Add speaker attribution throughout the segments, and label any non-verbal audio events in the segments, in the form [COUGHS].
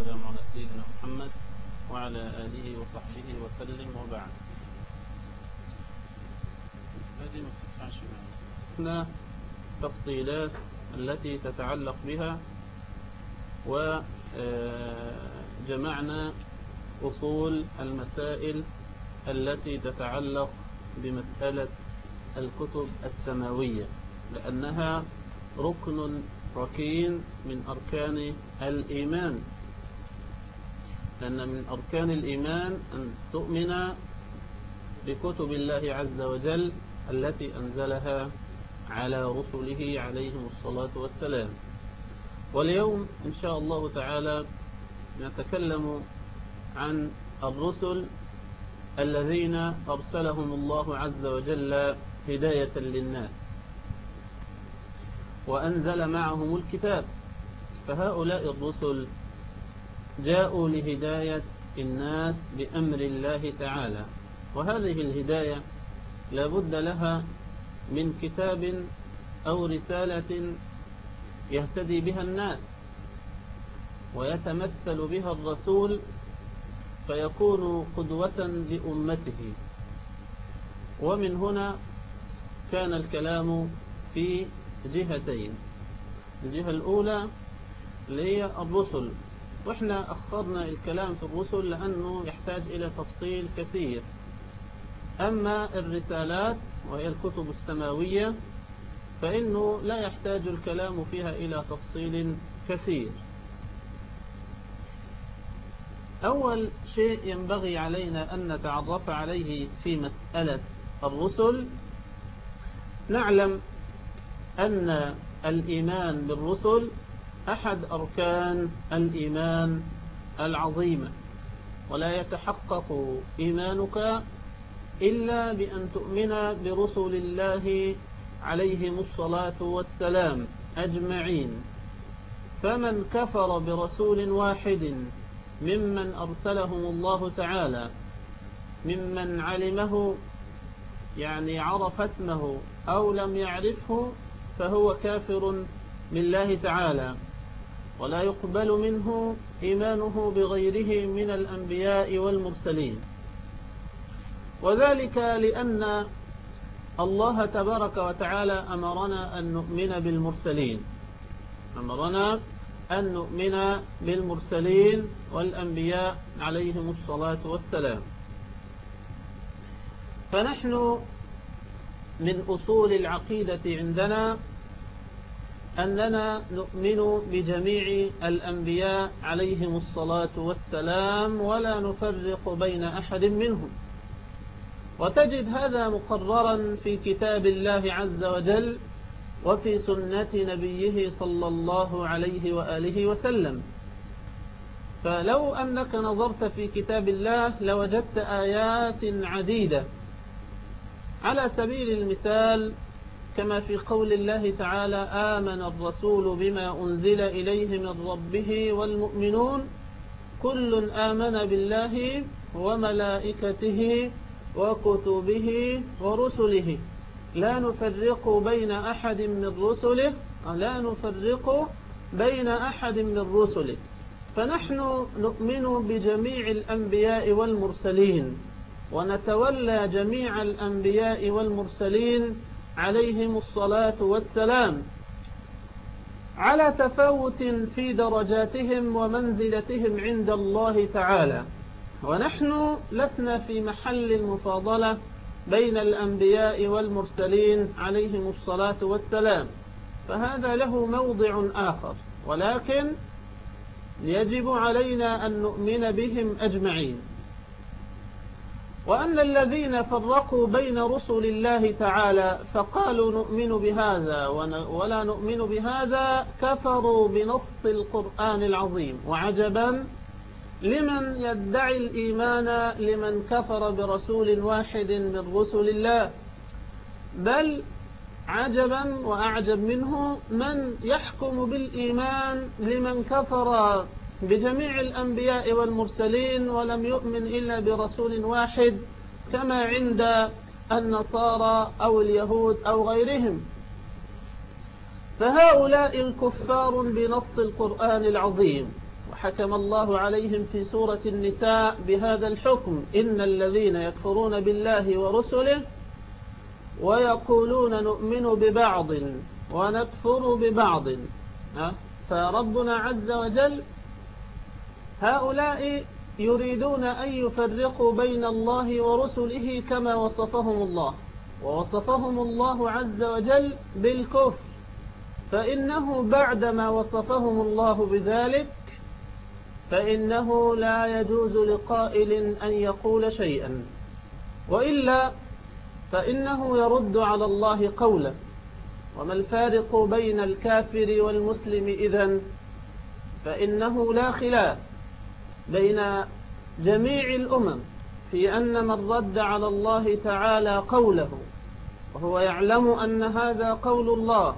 Speaker 1: والسلام على سيدنا محمد وعلى آله وصحبه وسلم وبعد. هذه تفصيلات التي تتعلق بها وجمعنا أصول المسائل التي تتعلق بمسألة الكتب السماوية لأنها ركن ركين من أركان الإيمان. لأن من أركان الإيمان أن تؤمن بكتب الله عز وجل التي أنزلها على رسله عليهم الصلاة والسلام. واليوم إن شاء الله تعالى نتكلم عن الرسل الذين أرسلهم الله عز وجل هداية للناس وأنزل معهم الكتاب. فهؤلاء الرسل جاءوا لهداية الناس بأمر الله تعالى. وهذه الهداية لابد لها من كتاب أو رسالة يهتدي بها الناس ويتمثل بها الرسول فيكون قدوة لأمته. ومن هنا كان الكلام في جهتين. الجهة الأولى اللي هي الرسل وإحنا أخرنا الكلام في الرسل لأنه يحتاج إلى تفصيل كثير. أما الرسالات وهي الكتب السماوية فإنه لا يحتاج الكلام فيها إلى تفصيل كثير. أول شيء ينبغي علينا أن نتعرف عليه في مسألة الرسل. نعلم أن الإيمان بالرسل أحد أركان الإيمان العظيمة ولا يتحقق إيمانك إلا بأن تؤمن برسل الله عليهم الصلاة والسلام أجمعين. فمن كفر برسول واحد ممن أرسلهم الله تعالى ممن علمه يعني عرف اسمه أو لم يعرفه فهو كافر بالله تعالى. ولا يقبل منه إيمانه بغيره من الأنبياء والمرسلين. وذلك لأن الله تبارك وتعالى أمرنا أن نؤمن بالمرسلين. أمرنا أن نؤمن بالمرسلين والأنبياء عليهم الصلاة والسلام. فنحن من أصول العقيدة عندنا أننا نؤمن بجميع الأنبياء عليهم الصلاة والسلام ولا نفرق بين أحد منهم. وتجد هذا مقررا في كتاب الله عز وجل وفي سنة نبيه صلى الله عليه وآله وسلم. فلو أنك نظرت في كتاب الله لوجدت آيات عديدة. على سبيل المثال كما في قول الله تعالى آمن الرسول بما أنزل إليه من ربه والمؤمنون كل آمن بالله وملائكته وكتبه ورسله. لا نفرق بين أحد من رسله لا نفرق بين أحد من رسله. فنحن نؤمن بجميع الأنبياء والمرسلين ونتولى جميع الأنبياء والمرسلين عليهم الصلاة والسلام على تفاوت في درجاتهم ومنزلتهم عند الله تعالى. ونحن لسنا في محل المفاضلة بين الأنبياء والمرسلين عليهم الصلاة والسلام. فهذا له موضع آخر. ولكن يجب علينا أن نؤمن بهم أجمعين. وأن الذين فرقوا بين رسل الله تعالى فقالوا نؤمن بهذا ولا نؤمن بهذا كفروا بنص القرآن العظيم. وعجبا لمن يدعي الإيمان لمن كفر برسول واحد من رسل الله. بل عجبا وأعجب منه من يحكم بالإيمان لمن كفر بجميع الأنبياء والمرسلين ولم يؤمن إلا برسول واحد كما عند النصارى أو اليهود أو غيرهم. فهؤلاء الكفار بنص القرآن العظيم. وحكم الله عليهم في سورة النساء بهذا الحكم إن الذين يكفرون بالله ورسله ويقولون نؤمن ببعض ونكفر ببعض. فربنا عز وجل هؤلاء يريدون أن يفرقوا بين الله ورسله كما وصفهم الله. ووصفهم الله عز وجل بالكفر. فإنه بعدما وصفهم الله بذلك فإنه لا يجوز لقائل أن يقول شيئا. وإلا فإنه يرد على الله قولا. وما الفارق بين الكافر والمسلم إذن؟ فإنه لا خلاف. بين جميع الأمم في أن من رد على الله تعالى قوله وهو يعلم أن هذا قول الله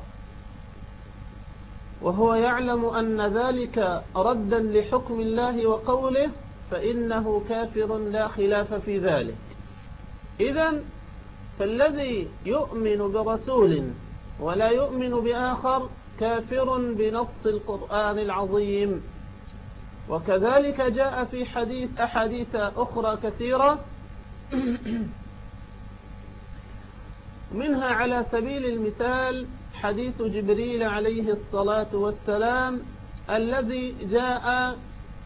Speaker 1: وهو يعلم أن ذلك ردا لحكم الله وقوله فإنه كافر لا خلاف في ذلك. إذا فالذي يؤمن برسول ولا يؤمن بآخر كافر بنص القرآن العظيم. وكذلك جاء في حديث أحاديث أخرى كثيرة منها على سبيل المثال حديث جبريل عليه الصلاة والسلام الذي جاء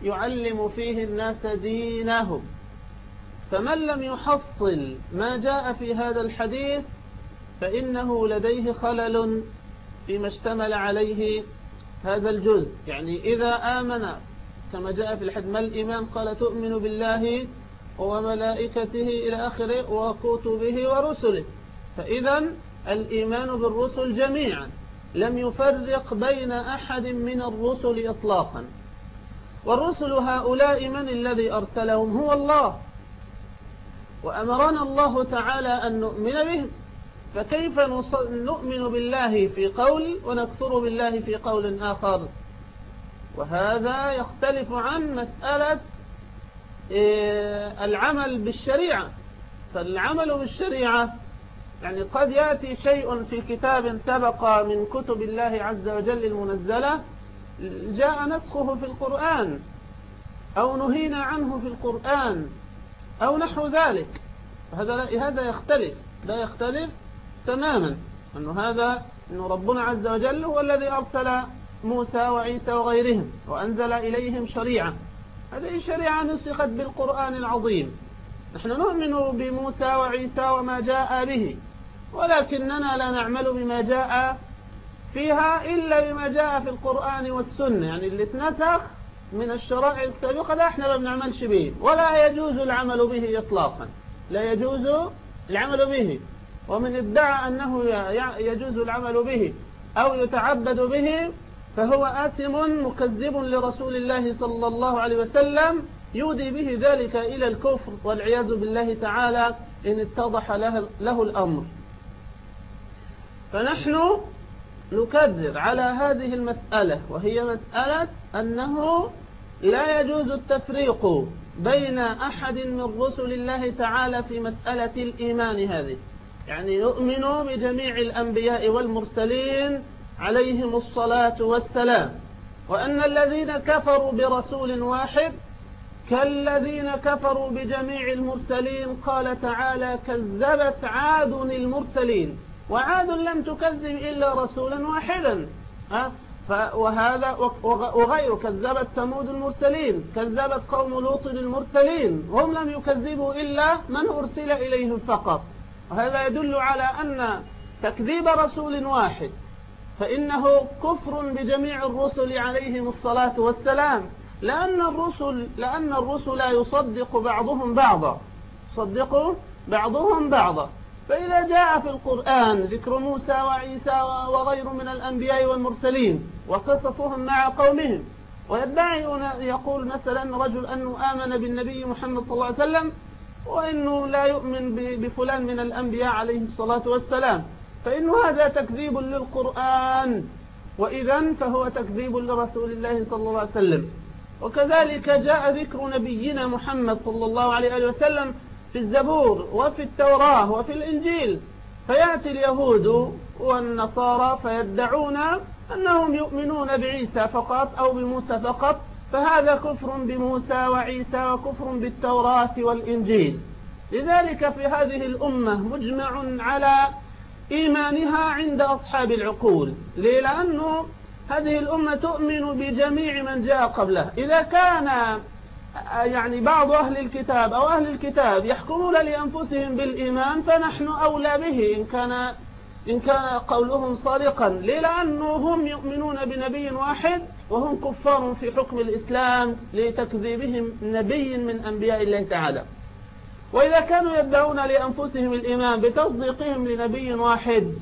Speaker 1: يعلم فيه الناس دينهم. فمن لم يحصل ما جاء في هذا الحديث فإنه لديه خلل فيما اشتمل عليه هذا الجزء. يعني إذا آمن كما جاء في الحديث ما الإيمان؟ قال تؤمن بالله وملائكته إلى آخره وكتبه ورسله. فإذا الإيمان بالرسل جميعا لم يفرق بين أحد من الرسل إطلاقا. والرسل هؤلاء من الذي أرسلهم؟ هو الله. وأمرنا الله تعالى أن نؤمن بهم فكيف نؤمن بالله في قول ونكفر بالله في قول آخر؟ وهذا يختلف عن مسألة إيه، العمل بالشريعة. فالعمل بالشريعة يعني قد يأتي شيء في كتاب سبق من كتب الله عز وجل المنزلة جاء نسخه في القرآن أو نهينا عنه في القرآن أو نحو ذلك. هذا هذا يختلف لا يختلف تماما. أنه هذا أنه ربنا عز وجل هو الذي أرسل موسى وعيسى وغيرهم وأنزل إليهم شريعة. هذه الشريعة نسخت بالقرآن العظيم. نحن نؤمن بموسى وعيسى وما جاء به ولكننا لا نعمل بما جاء فيها إلا بما جاء في القرآن والسنة. يعني اللي اتنسخ من الشرائع السابقة لا إحنا ما بنعملش به. ولا يجوز العمل به إطلاقا. لا يجوز العمل به. ومن ادعى أنه يجوز العمل به أو يتعبد به فهو آثم مكذب لرسول الله صلى الله عليه وسلم يودي به ذلك إلى الكفر والعياذ بالله تعالى إن اتضح له, الأمر. فنحن نكذب على هذه المسألة وهي مسألة أنه لا يجوز التفريق بين أحد من رسل الله تعالى في مسألة الإيمان هذه. يعني نؤمن بجميع الأنبياء والمرسلين عليهم الصلاة والسلام. وأن الذين كفروا برسول واحد كالذين كفروا بجميع المرسلين قال تعالى كذبت عاد المرسلين. وعاد لم تكذب إلا رسولا واحدا. وهذا وغيره. كذبت ثمود المرسلين كذبت قوم لوط المرسلين. هم لم يكذبوا إلا من أرسل إليهم فقط. وهذا يدل على أن تكذيب رسول واحد فإنه كفر بجميع الرسل عليهم الصلاة والسلام. لأن الرسل لأن الرسل يصدق بعضهم بعضا. يصدق بعضهم بعضا. فإذا جاء في القرآن ذكر موسى وعيسى وغير من الأنبياء والمرسلين وقصصهم مع قومهم ويدعي يقول مثلا رجل أنه آمن بالنبي محمد صلى الله عليه وسلم وإنه لا يؤمن بفلان من الأنبياء عليه الصلاة والسلام. فإن هذا تكذيب للقرآن وإذا فهو تكذيب لرسول الله صلى الله عليه وسلم. وكذلك جاء ذكر نبينا محمد صلى الله عليه وسلم في الزبور وفي التوراة وفي الإنجيل. فيأتي اليهود والنصارى فيدعون أنهم يؤمنون بعيسى فقط أو بموسى فقط فهذا كفر بموسى وعيسى وكفر بالتوراة والإنجيل. لذلك في هذه الأمة مجمع على إيمانها عند أصحاب العقول. ليه؟ لأنه هذه الأمة تؤمن بجميع من جاء قبله إذا كان يعني بعض أهل الكتاب أو أهل الكتاب يحكمون لأنفسهم بالإيمان فنحن أولى به. إن كان إن كان قولهم صادقا. ليه؟ لأنه هم يؤمنون بنبي واحد وهم كفار في حكم الإسلام لتكذيبهم نبي من أنبياء الله تعالى. وإذا كانوا يدعون لأنفسهم الإيمان بتصديقهم لنبي واحد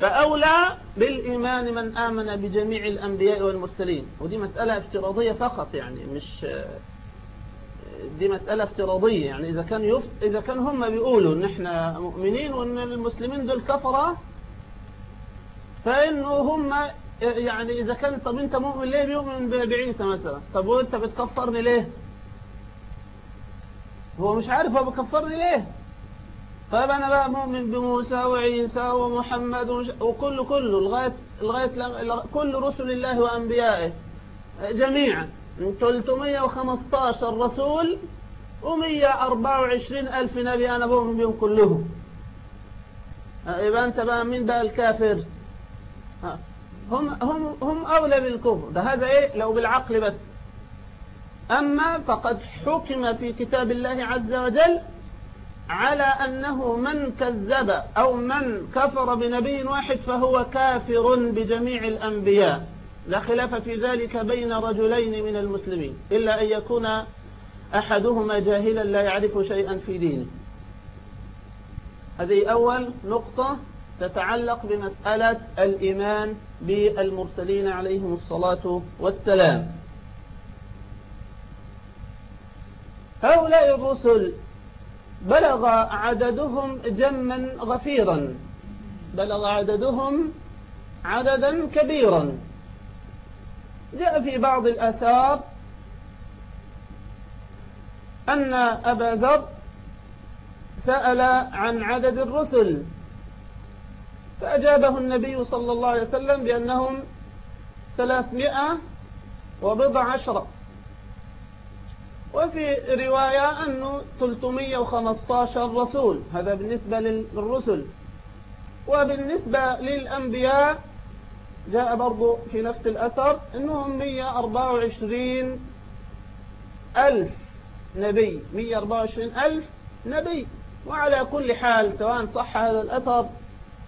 Speaker 1: فأولى بالإيمان من آمن بجميع الأنبياء والمرسلين. ودي مسألة افتراضية فقط يعني مش دي مسألة افتراضية يعني. إذا كان يفت... إذا كان هم بيقولوا إن إحنا مؤمنين وإن المسلمين دول كفرة فإنه هم يعني إذا كان طب أنت مؤمن ليه بيؤمن بعيسى مثلا؟ طب وأنت بتكفرني ليه؟ هو مش عارف هو بكفرني ليه. طيب أنا بقى مؤمن بموسى وعيسى ومحمد وكل كله لغاية لغاية كل رسل الله وأنبيائه. جميعا. 315 رسول و124 ألف نبي أنا بؤمن بهم كلهم. يبقى أنت بقى مين بقى الكافر؟ هم هم هم أولى بالكفر. ده هذا إيه؟ لو بالعقل بس. أما فقد حكم في كتاب الله عز وجل على أنه من كذب أو من كفر بنبي واحد فهو كافر بجميع الأنبياء. لا خلاف في ذلك بين رجلين من المسلمين إلا أن يكون أحدهما جاهلا لا يعرف شيئا في دينه. هذه أول نقطة تتعلق بمسألة الإيمان بالمرسلين عليهم الصلاة والسلام. هؤلاء الرسل بلغ عددهم جما غفيرا. بلغ عددهم عددا كبيرا. جاء في بعض الآثار أن أبا ذر سأل عن عدد الرسل فأجابه النبي صلى الله عليه وسلم بأنهم ثلاثمائة وبضع عشرة وفي رواية أنه 315 رسول. هذا بالنسبة للرسل. وبالنسبة للأنبياء جاء برضو في نفس الأثر أنهم 124 ألف نبي. 124 ألف نبي. وعلى كل حال سواء صح هذا الأثر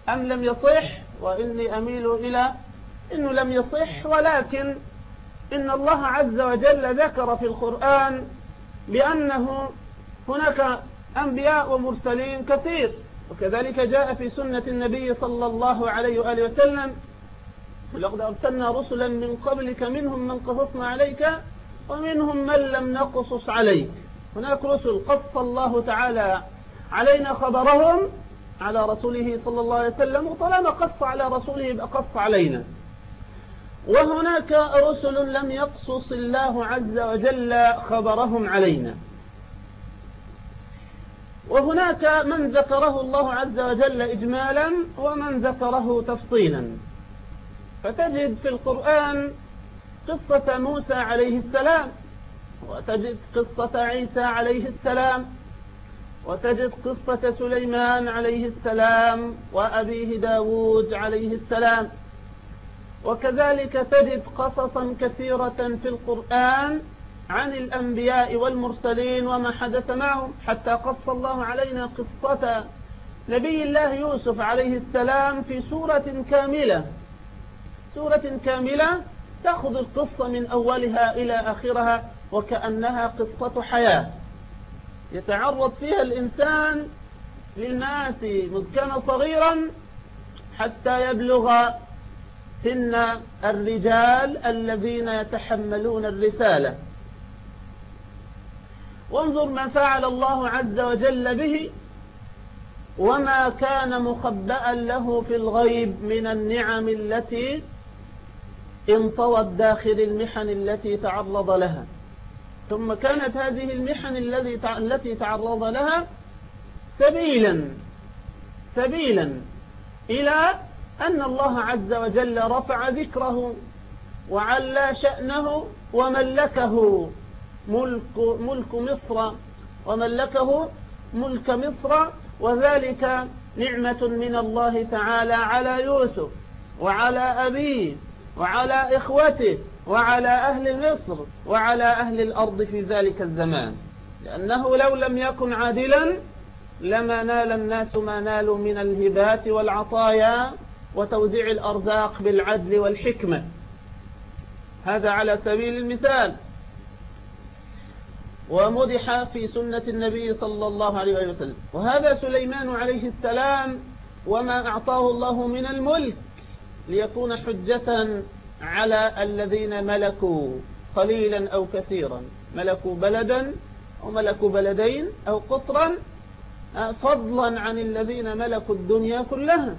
Speaker 1: أم لم يصح وإني أميل إلى أنه لم يصح ولكن إن الله عز وجل ذكر في القرآن بأنه هناك أنبياء ومرسلين كثير. وكذلك جاء في سنة النبي صلى الله عليه وآله وسلم ولقد أرسلنا رسلا من قبلك منهم من قصصنا عليك ومنهم من لم نقصص عليك. هناك رسل قص الله تعالى علينا خبرهم على رسوله صلى الله عليه وسلم وطالما قص على رسوله قص علينا. وهناك رسل لم يقصص الله عز وجل خبرهم علينا. وهناك من ذكره الله عز وجل إجمالا ومن ذكره تفصيلا. فتجد في القرآن قصة موسى عليه السلام وتجد قصة عيسى عليه السلام وتجد قصة سليمان عليه السلام وأبيه داود عليه السلام. وكذلك تجد قصصا كثيرة في القرآن عن الأنبياء والمرسلين وما حدث معهم حتى قص الله علينا قصة نبي الله يوسف عليه السلام في سورة كاملة. سورة كاملة تأخذ القصة من أولها إلى آخرها وكأنها قصة حياة. يتعرض فيها الإنسان للناس مذ كان صغيرا حتى يبلغ سن الرجال الذين يتحملون الرسالة. وانظر ما فعل الله عز وجل به وما كان مخبأ له في الغيب من النعم التي انطوت داخل المحن التي تعرض لها. ثم كانت هذه المحن التي تعرض لها سبيلا سبيلا إلى أن الله عز وجل رفع ذكره وعلى شأنه وملكه ملك, ملك مصر وملكه ملك مصر وذلك نعمة من الله تعالى على يوسف وعلى أبيه وعلى إخوته وعلى أهل مصر وعلى أهل الأرض في ذلك الزمان. لأنه لو لم يكن عادلا لما نال الناس ما نالوا من الهبات والعطايا وتوزيع الأرزاق بالعدل والحكمة. هذا على سبيل المثال. ومدح في سنة النبي صلى الله عليه وسلم. وهذا سليمان عليه السلام وما أعطاه الله من الملك ليكون حجة على الذين ملكوا قليلا أو كثيرا. ملكوا بلدا أو ملكوا بلدين أو قطرا فضلا عن الذين ملكوا الدنيا كلها.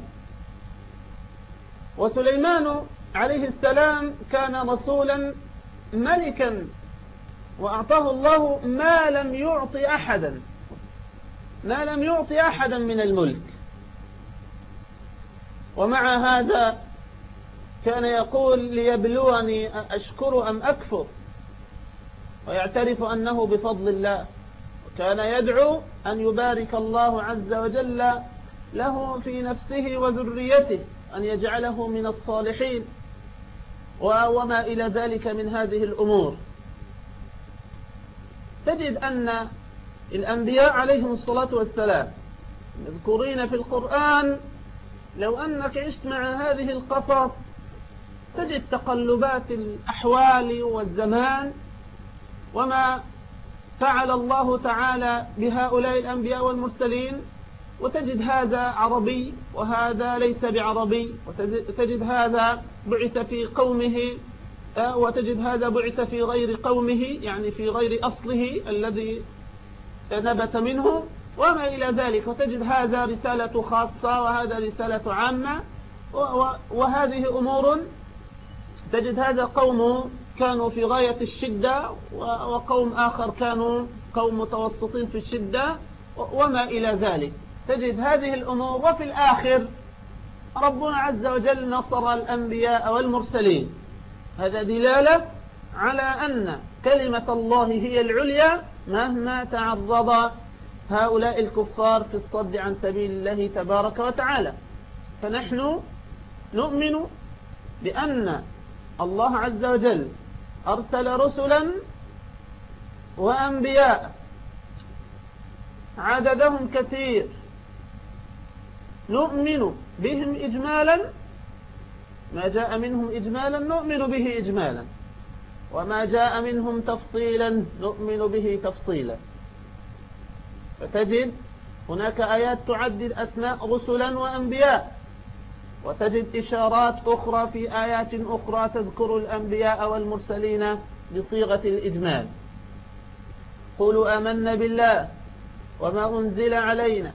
Speaker 1: وسليمان عليه السلام كان رسولا ملكا وأعطاه الله ما لم يعطي أحدا ما لم يعطي أحدا من الملك. ومع هذا كان يقول ليبلوني أشكر أم أكفر؟ ويعترف أنه بفضل الله. وكان يدعو أن يبارك الله عز وجل له في نفسه وذريته. أن يجعله من الصالحين. وما إلى ذلك من هذه الأمور. تجد أن الأنبياء عليهم الصلاة والسلام مذكورين في القرآن. لو أنك عشت مع هذه القصص تجد تقلبات الأحوال والزمان. وما فعل الله تعالى بهؤلاء الأنبياء والمرسلين وتجد هذا عربي وهذا ليس بعربي وتجد هذا بعث في قومه آه، وتجد هذا بعث في غير قومه يعني في غير أصله الذي نبت منه وما إلى ذلك. وتجد هذا رسالة خاصة وهذا رسالة عامة وهذه أمور تجد هذا قوم كانوا في غاية الشدة وقوم آخر كانوا قوم متوسطين في الشدة وما إلى ذلك. تجد هذه الأمور وفي الآخر ربنا عز وجل نصر الأنبياء والمرسلين. هذا دلالة على أن كلمة الله هي العليا مهما تعرض هؤلاء الكفار في الصد عن سبيل الله تبارك وتعالى. فنحن نؤمن بأن الله عز وجل أرسل رسلا وأنبياء. عددهم كثير. نؤمن بهم إجمالا ما جاء منهم إجمالا نؤمن به إجمالا وما جاء منهم تفصيلا نؤمن به تفصيلا. فتجد هناك آيات تعدد أسماء رسلا وأنبياء وتجد إشارات أخرى في آيات أخرى تذكر الأنبياء والمرسلين بصيغة الإجمال. قولوا آمنا بالله وما أنزل علينا.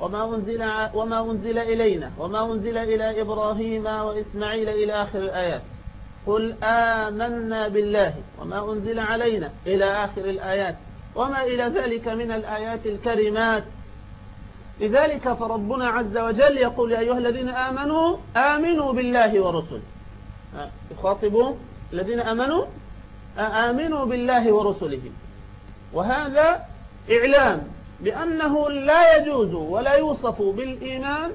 Speaker 1: وما أنزل, وما أنزل إلينا وما أنزل إلى إبراهيم وإسماعيل إلى آخر الآيات. قل آمنا بالله وما أنزل علينا إلى آخر الآيات. وما إلى ذلك من الآيات الكريمات. لذلك فربنا عز وجل يقول يا أيها الذين آمنوا آمنوا بالله ورسله. يخاطبوا الذين آمنوا. آمنوا بالله ورسله. وهذا إعلام. بأنه لا يجوز ولا يوصف بالإيمان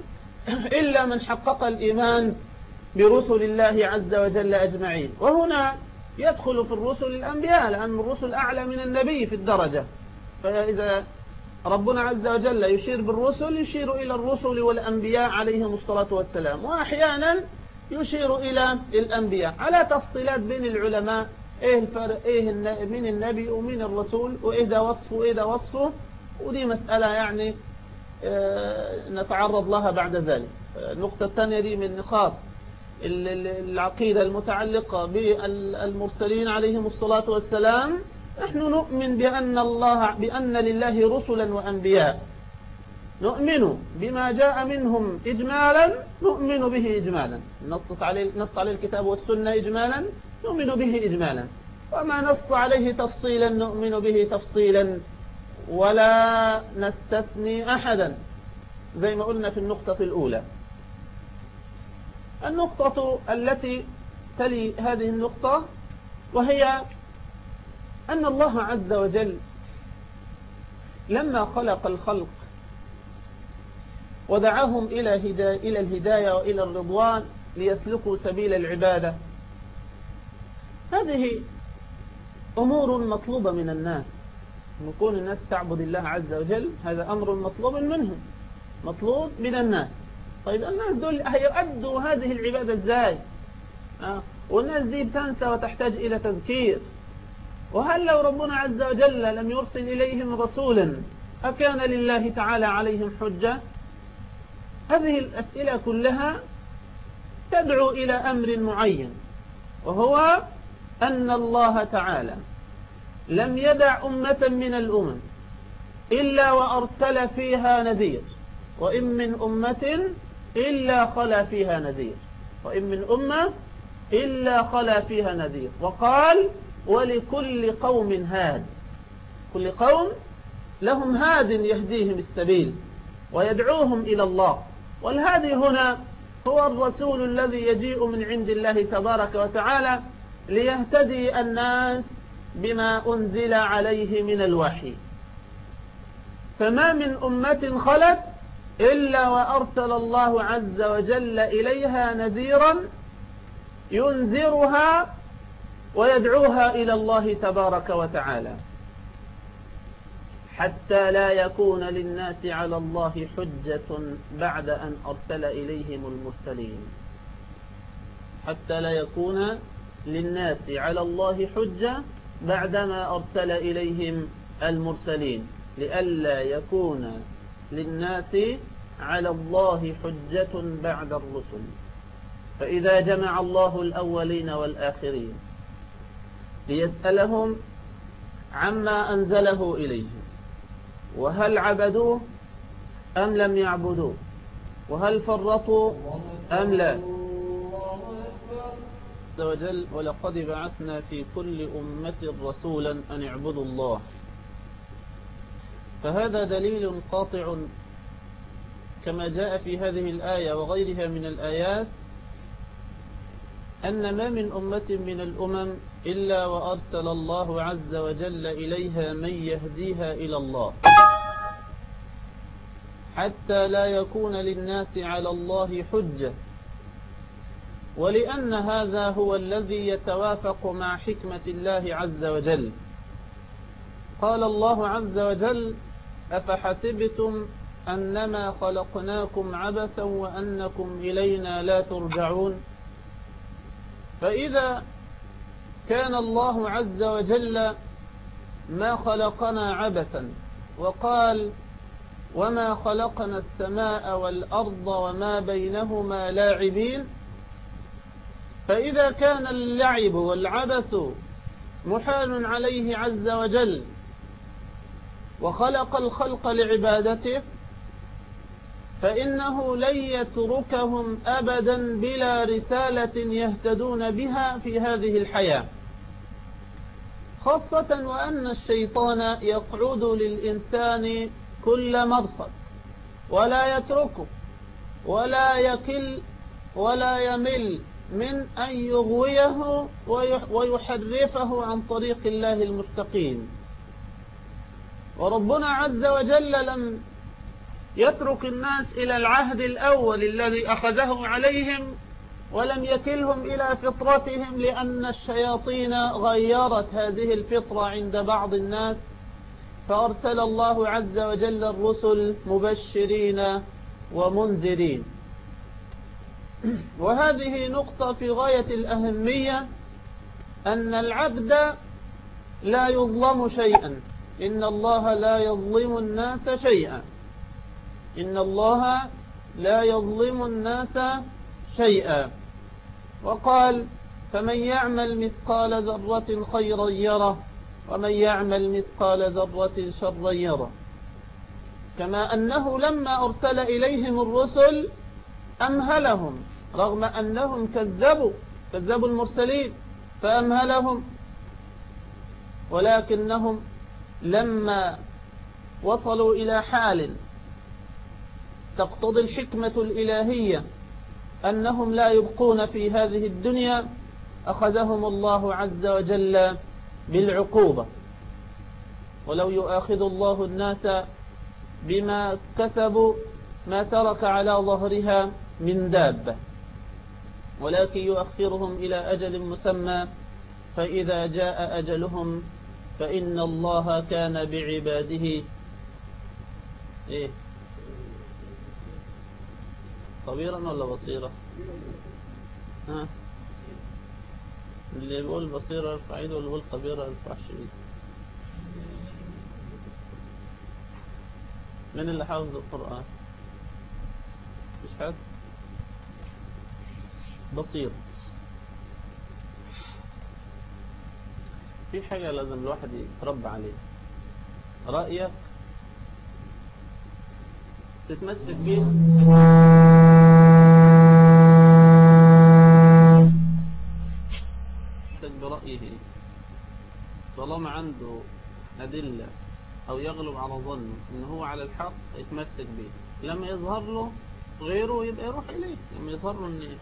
Speaker 1: إلا من حقق الإيمان برسل الله عز وجل أجمعين. وهنا يدخل في الرسل الأنبياء لأن الرسل أعلى من النبي في الدرجة. فإذا ربنا عز وجل يشير بالرسل يشير إلى الرسل والأنبياء عليهم الصلاة والسلام. وأحيانا يشير إلى الأنبياء. على تفصيلات بين العلماء إيه الفرق إيه من النبي ومن الرسول ده وصفه ده وصفه. ودي مسألة يعني آه، نتعرض لها بعد ذلك. النقطة الثانية دي من نقاط العقيدة المتعلقة بالمرسلين عليهم الصلاة والسلام. نحن نؤمن بأن الله بأن لله رسلا وأنبياء. نؤمن بما جاء منهم إجمالا نؤمن به إجمالا. نص عليه, نص عليه الكتاب والسنة إجمالا نؤمن به إجمالا. وما نص عليه تفصيلا نؤمن به تفصيلا. ولا نستثني أحدا. زي ما قلنا في النقطة الأولى. النقطة التي تلي هذه النقطة وهي أن الله عز وجل لما خلق الخلق ودعاهم إلى, إلى الهداية وإلى الرضوان ليسلكوا سبيل العبادة. هذه أمور مطلوبة من الناس. يكون الناس تعبد الله عز وجل هذا أمر مطلوب منهم مطلوب من الناس. طيب الناس دول هيؤدوا هذه العبادة إزاي؟ آه. والناس دي بتنسى وتحتاج إلى تذكير. وهل لو ربنا عز وجل لم يرسل إليهم رسولا أكان لله تعالى عليهم حجة؟ هذه الأسئلة كلها تدعو إلى أمر معين وهو أن الله تعالى لم يدع أمة من الأمم إلا وأرسل فيها نذير. وإن من أمة إلا خلا فيها نذير. وإن من أمة إلا خلا فيها نذير. وقال ولكل قوم هاد. كل قوم لهم هاد يهديهم السبيل ويدعوهم إلى الله. والهادي هنا هو الرسول الذي يجيء من عند الله تبارك وتعالى ليهتدي الناس بما أنزل عليه من الوحي. فما من أمة خلت إلا وأرسل الله عز وجل إليها نذيرا ينذرها ويدعوها إلى الله تبارك وتعالى. حتى لا يكون للناس على الله حجة بعد أن أرسل إليهم المرسلين. حتى لا يكون للناس على الله حجة بعدما أرسل إليهم المرسلين لئلا يكون للناس على الله حجة بعد الرسل. فإذا جمع الله الأولين والآخرين ليسألهم عما أنزله إليهم وهل عبدوه أم لم يعبدوه وهل فرطوا أم لا. عز وجل ولقد بعثنا في كل أمة رسولا أن اعبدوا الله. فهذا دليل قاطع كما جاء في هذه الآية وغيرها من الآيات أن ما من أمة من الأمم إلا وأرسل الله عز وجل إليها من يهديها إلى الله. حتى لا يكون للناس على الله حجة. ولأن هذا هو الذي يتوافق مع حكمة الله عز وجل. قال الله عز وجل أفحسبتم أنما خلقناكم عبثا وأنكم إلينا لا ترجعون؟ فإذا كان الله عز وجل ما خلقنا عبثا وقال وما خلقنا السماء والأرض وما بينهما لاعبين فإذا كان اللعب والعبث محال عليه عز وجل وخلق الخلق لعبادته فإنه لن يتركهم أبدا بلا رسالة يهتدون بها في هذه الحياة. خاصة وأن الشيطان يقعد للإنسان كل مرصد ولا يتركه ولا يكل ولا يمل. من أن يغويه ويحرفه عن طريق الله المستقيم. وربنا عز وجل لم يترك الناس إلى العهد الأول الذي أخذه عليهم ولم يكلهم إلى فطرتهم لأن الشياطين غيرت هذه الفطرة عند بعض الناس. فأرسل الله عز وجل الرسل مبشرين ومنذرين. وهذه نقطة في غاية الأهمية أن العبد لا يظلم شيئا. إن الله لا يظلم الناس شيئا. إن الله لا يظلم الناس شيئا. وقال فمن يعمل مثقال ذرة خيرا يره ومن يعمل مثقال ذرة شرا يره. كما أنه لما أرسل إليهم الرسل أمهلهم. رغم أنهم كذبوا كذبوا المرسلين فأمهلهم. ولكنهم لما وصلوا إلى حال تقتضي الحكمة الإلهية أنهم لا يبقون في هذه الدنيا أخذهم الله عز وجل بالعقوبة. ولو يؤاخذ الله الناس بما كسبوا ما ترك على ظهرها من دابة. ولكن يؤخرهم إلى أجل مسمى فإذا جاء أجلهم فإن الله كان بعباده. إيه؟ خبيرا ولا بصيرا؟ ها؟ اللي يقول بصيرا يرفع ايده واللي يقول خبيرا يرفع ايده من اللي حافظ القرآن؟ مش حد بصير. في حاجة لازم الواحد يتربى عليها. رأيك تتمسك بيه برأيه. طالما عنده أدلة أو يغلب على ظنه إن هو على الحق يتمسك به لما يظهر له غيره يبقى يروح إليه. لما يظهر له إن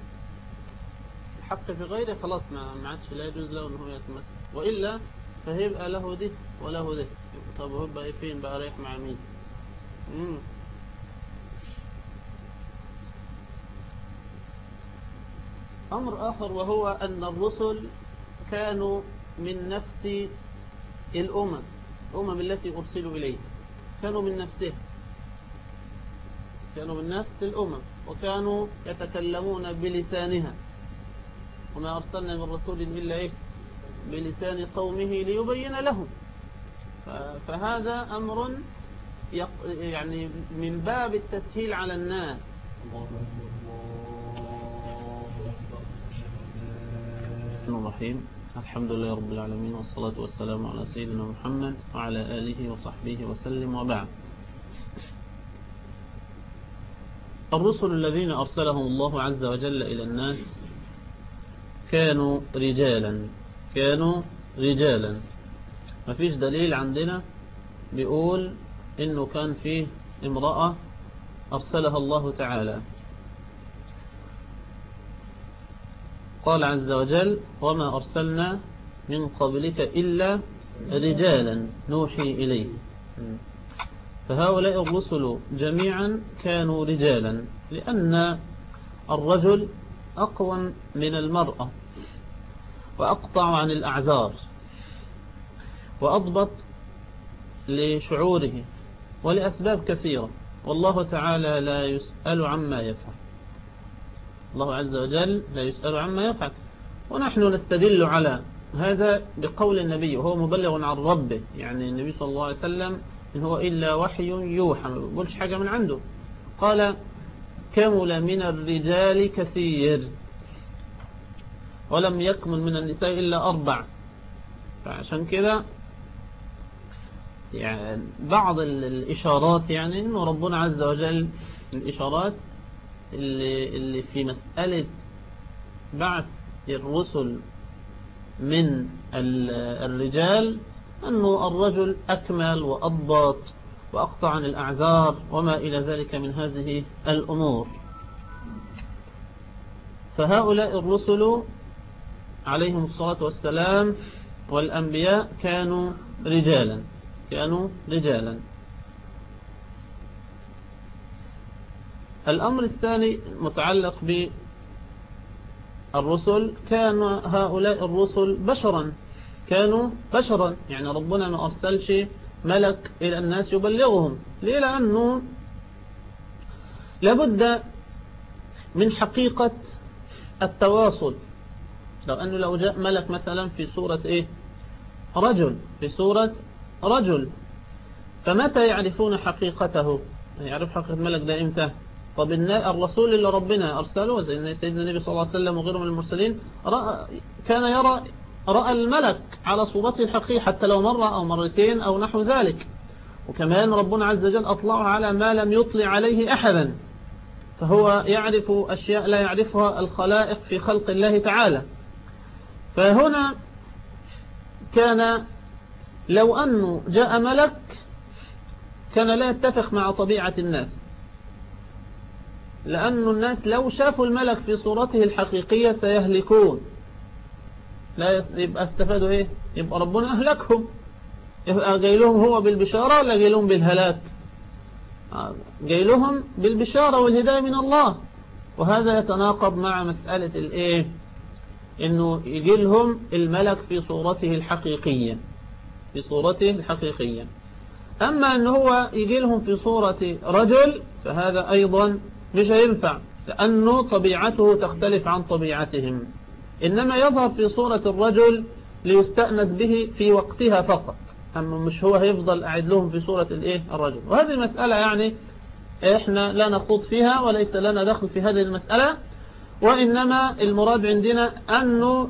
Speaker 1: الحق في غيره خلاص ما عادش لا يجوز له إن هو يتمسك. وإلا فهيبقى له ده وله ده طب هو بقى فين بقى رايح مع مين. أمر آخر وهو أن الرسل كانوا من نفس الأمم الأمم التي أرسلوا إليه. كانوا من نفسه. كانوا من نفس الأمم وكانوا يتكلمون بلسانها. وما أرسلنا من رسول إلا إيه؟ بلسان قومه ليبين لهم. فهذا أمر يعني من باب التسهيل على الناس. الرحيم. الحمد لله رب العالمين والصلاة والسلام على سيدنا محمد وعلى آله وصحبه وسلم وبعد. الرسل الذين أرسلهم الله عز وجل إلى الناس كانوا رجالا. كانوا رجالا. ما فيش دليل عندنا بيقول إنه كان فيه امرأة أرسلها الله تعالى. قال عز وجل وما أرسلنا من قبلك إلا رجالا. نوحي إليه. فهؤلاء الرسل جميعا كانوا رجالا لأن الرجل أقوى من المرأة وأقطع عن الأعذار وأضبط لشعوره ولأسباب كثيرة. والله تعالى لا يسأل عما يفعل. الله عز وجل لا يسأل عما يفعل. ونحن نستدل على هذا بقول النبي وهو مبلغ عن ربه. يعني النبي صلى الله عليه وسلم إن هو إلا وحي يوحى ما بيقولش حاجة من عنده. قال كمل من الرجال كثير. ولم يكمل من النساء إلا أربع. فعشان كده يعني بعض الإشارات يعني أنه ربنا عز وجل الإشارات اللي, اللي في مسألة بعث الرسل من الرجال أنه الرجل أكمل وأضبط وأقطع عن الأعذار وما إلى ذلك من هذه الأمور. فهؤلاء الرسل عليهم الصلاة والسلام والأنبياء كانوا رجالا كانوا رجالا. الأمر الثاني متعلق بالرسل كان هؤلاء الرسل بشرا كانوا بشرا. يعني ربنا ما أرسلش ملك إلى الناس يبلغهم. ليه لأنه لابد من حقيقة التواصل. لو أنه لو جاء ملك مثلا في صورة إيه؟ رجل. في صورة رجل. فمتى يعرفون حقيقته؟ يعرف حقيقة الملك ده إمتى؟ طب الرسول اللي ربنا أرسله زي سيدنا النبي صلى الله عليه وسلم وغيره من المرسلين رأى كان يرى رأى الملك على صورته الحقيقية حتى لو مرة أو مرتين أو نحو ذلك. وكمان ربنا عز وجل أطلع على ما لم يطلع عليه أحدا. فهو يعرف أشياء لا يعرفها الخلائق في خلق الله تعالى. فهنا كان لو أنه جاء ملك كان لا يتفق مع طبيعة الناس. لأن الناس لو شافوا الملك في صورته الحقيقية سيهلكون. لا. يبقى استفادوا إيه؟ يبقى ربنا أهلكهم. يبقى جاي لهم هو بالبشارة ولا جاي لهم بالهلاك؟ جاي لهم بالبشارة والهداية من الله. وهذا يتناقض مع مسألة الإيه؟ إنه يجي لهم الملك في صورته الحقيقية. في صورته الحقيقية. أما ان هو يجي لهم في صورة رجل فهذا أيضا مش هينفع لأنه طبيعته تختلف عن طبيعتهم. إنما يظهر في صورة الرجل ليستأنس به في وقتها فقط. أما مش هو هيفضل قاعد لهم في صورة الإيه؟ الرجل. وهذه المسألة يعني إحنا لا نخوض فيها وليس لنا دخل في هذه المسألة وإنما المراد عندنا أن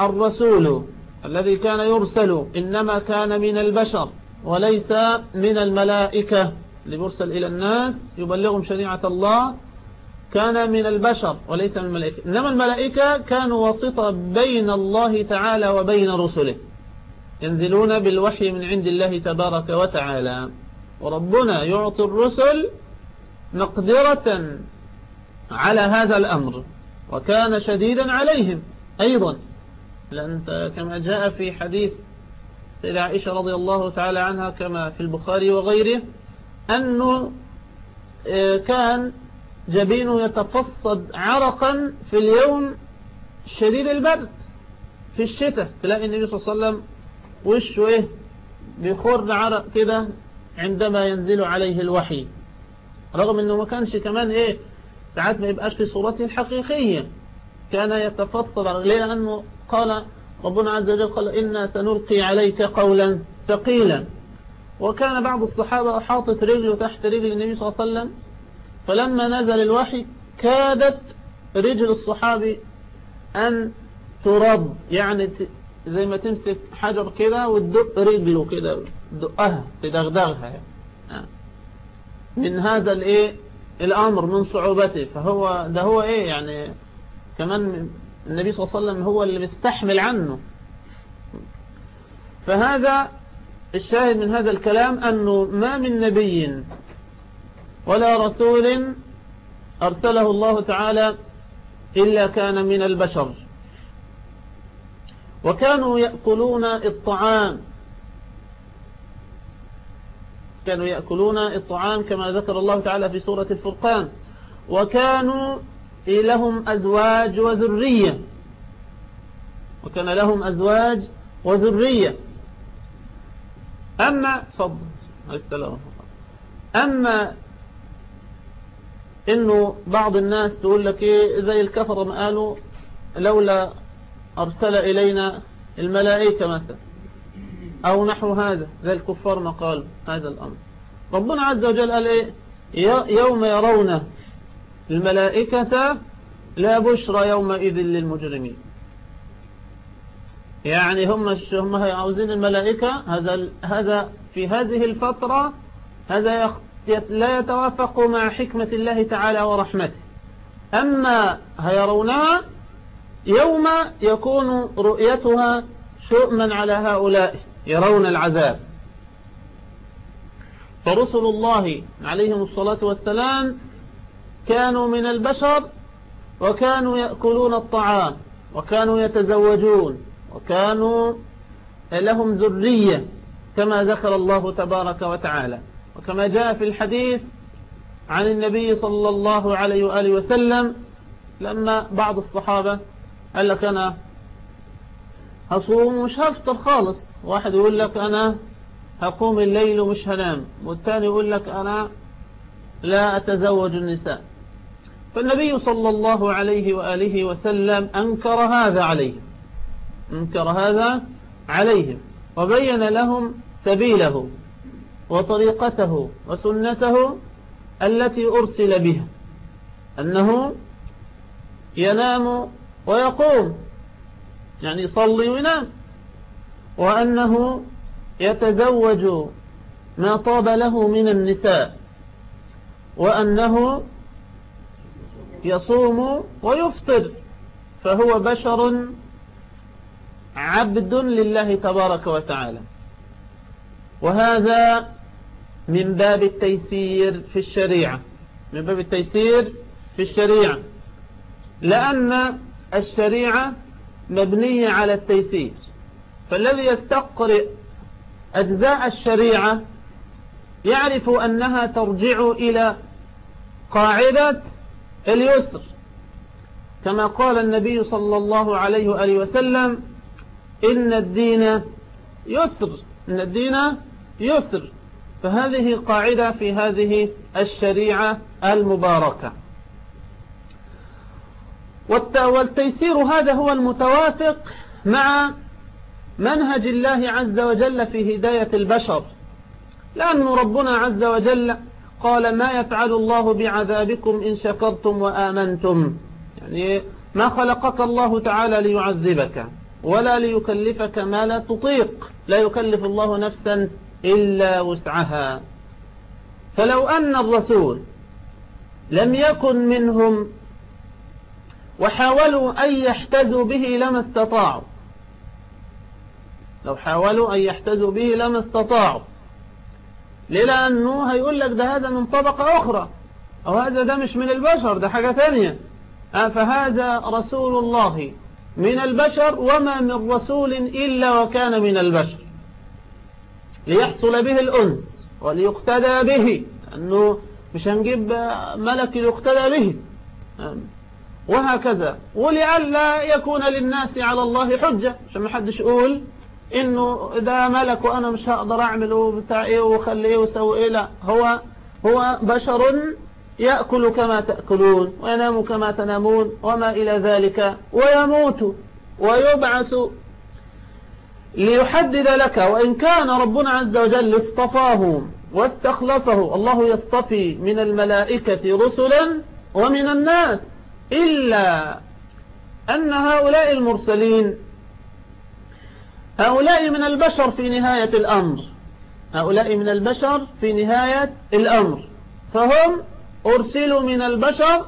Speaker 1: الرسول الذي كان يرسل إنما كان من البشر وليس من الملائكة. اللي يرسل إلى الناس يبلغهم شريعة الله كان من البشر وليس من الملائكة. إنما الملائكة كانوا وسطة بين الله تعالى وبين رسله. ينزلون بالوحي من عند الله تبارك وتعالى. وربنا يعطي الرسل مقدرة على هذا الأمر. وكان شديدا عليهم أيضا. لأن كما جاء في حديث سيدة عائشة رضي الله تعالى عنها كما في البخاري وغيره أنه كان جبينه يتفصد عرقا في اليوم شديد البرد في الشتاء. تلاقي النبي صلى الله عليه وسلم وشه إيه؟ بيخر عرق كده عندما ينزل عليه الوحي. رغم إنه ما كانش كمان إيه؟ ساعات ما يبقاش في صورته الحقيقية. كان يتفصل ليه لأنه قال ربنا عز وجل قال إنا سنلقي عليك قولا ثقيلا. وكان بعض الصحابة حاطط رجله تحت رجل النبي صلى الله عليه وسلم فلما نزل الوحي كادت رجل الصحابي أن ترد يعني زي ما تمسك حجر كده وتدق رجله كده تدقها تدغدغها يعني. من هذا الإيه؟ الأمر من صعوبته. فهو ده هو إيه يعني؟ كمان النبي صلى الله عليه وسلم هو اللي مستحمل عنه. فهذا الشاهد من هذا الكلام أنه ما من نبي ولا رسول أرسله الله تعالى إلا كان من البشر. وكانوا يأكلون الطعام. كانوا يأكلون الطعام كما ذكر الله تعالى في سورة الفرقان. وكانوا لهم أزواج وذرية. وكان لهم أزواج وذرية. أما فضل أما إنه بعض الناس تقول لك إيه زي الكفر ما قالوا لولا أرسل إلينا الملائكة مثلا أو نحو هذا زي الكفار ما قالوا هذا الأمر. ربنا عز وجل قال إيه؟ يوم يرون الملائكة لا بشرى يومئذ للمجرمين. يعني هم هم عاوزين الملائكة هذا هذا في هذه الفترة هذا لا يتوافق مع حكمة الله تعالى ورحمته. أما هيرونها يوم يكون رؤيتها شؤما على هؤلاء يرون العذاب. فرسل الله عليهم الصلاة والسلام كانوا من البشر وكانوا يأكلون الطعام وكانوا يتزوجون وكانوا لهم ذرية كما ذكر الله تبارك وتعالى. وكما جاء في الحديث عن النبي صلى الله عليه وآله وسلم لما بعض الصحابة قال لك أنا هصوم مش هفطر خالص. واحد يقول لك أنا هقوم الليل ومش هنام. والثاني يقول لك أنا لا أتزوج النساء. فالنبي صلى الله عليه وآله وسلم أنكر هذا عليهم. أنكر هذا عليهم. وبين لهم سبيله. وطريقته وسنته التي أرسل بها أنه ينام ويقوم يعني يصلي وينام وأنه يتزوج ما طاب له من النساء وأنه يصوم ويفطر فهو بشر عبد لله تبارك وتعالى. وهذا من باب التيسير في الشريعة. من باب التيسير في الشريعة. لأن الشريعة مبنية على التيسير. فالذي يستقرئ أجزاء الشريعة يعرف أنها ترجع إلى قاعدة اليسر. كما قال النبي صلى الله عليه وآله وسلم إن الدين يسر. إن الدين يسر. فهذه قاعدة في هذه الشريعة المباركة. والتيسير هذا هو المتوافق مع منهج الله عز وجل في هداية البشر. لأن ربنا عز وجل قال ما يفعل الله بعذابكم إن شكرتم وآمنتم يعني ما خلقك الله تعالى ليعذبك ولا ليكلفك ما لا تطيق. لا يكلف الله نفسا إلا وسعها. فلو أن الرسول لم يكن منهم وحاولوا أن يحتزوا به لما استطاعوا. لو حاولوا أن يحتزوا به لما استطاعوا. ليه لأنه هيقول لك ده هذا من طبقة أخرى. أو هذا ده مش من البشر ده حاجة تانية. فهذا رسول الله من البشر وما من رسول إلا وكان من البشر. ليحصل به الأنس وليقتدى به أنه مش هنجيب ملك ليقتدى به. وهكذا. ولئلا يكون للناس على الله حجة. عشان ما حدش يقول إنه ده ملك وأنا مش هقدر أعمل بتاع إيه وخلي إيه وسوي إيه لا. هو هو بشر يأكل كما تأكلون وينام كما تنامون وما إلى ذلك ويموت ويبعث ليحدد لك وإن كان ربنا عز وجل اصطفاه واستخلصه الله يصطفي من الملائكة رسلا ومن الناس إلا أن هؤلاء المرسلين هؤلاء من البشر في نهاية الأمر هؤلاء من البشر في نهاية الأمر فهم أرسلوا من البشر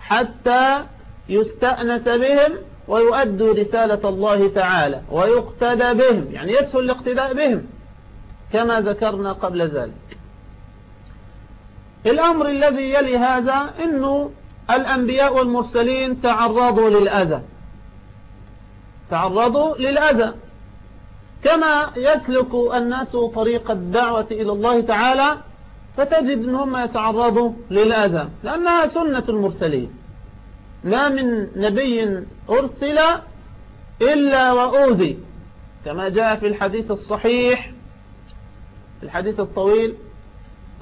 Speaker 1: حتى يستأنس بهم ويؤدوا رسالة الله تعالى ويقتدى بهم يعني يسهل الاقتداء بهم كما ذكرنا قبل ذلك. الأمر الذي يلي هذا أنه الأنبياء والمرسلين تعرضوا للأذى. تعرضوا للأذى. كما يسلك الناس طريق الدعوة إلى الله تعالى فتجد أنهم يتعرضوا للأذى لأنها سنة المرسلين. ما من نبي أرسل إلا وأوذي كما جاء في الحديث الصحيح الحديث الطويل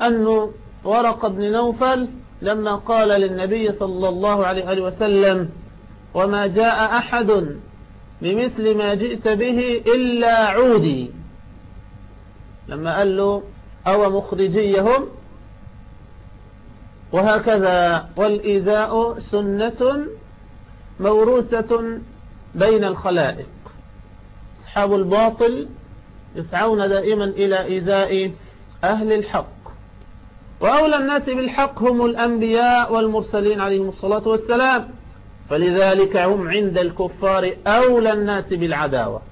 Speaker 1: أنه ورق بن نوفل لما قال للنبي صلى الله عليه وسلم وما جاء أحد بمثل ما جئت به إلا عودي. لما قال له أو مخرجيهم؟ وهكذا والإيذاء سنة موروثة بين الخلائق. أصحاب الباطل يسعون دائما إلى إيذاء أهل الحق. وأولى الناس بالحق هم الأنبياء والمرسلين عليهم الصلاة والسلام. فلذلك هم عند الكفار أولى الناس بالعداوة.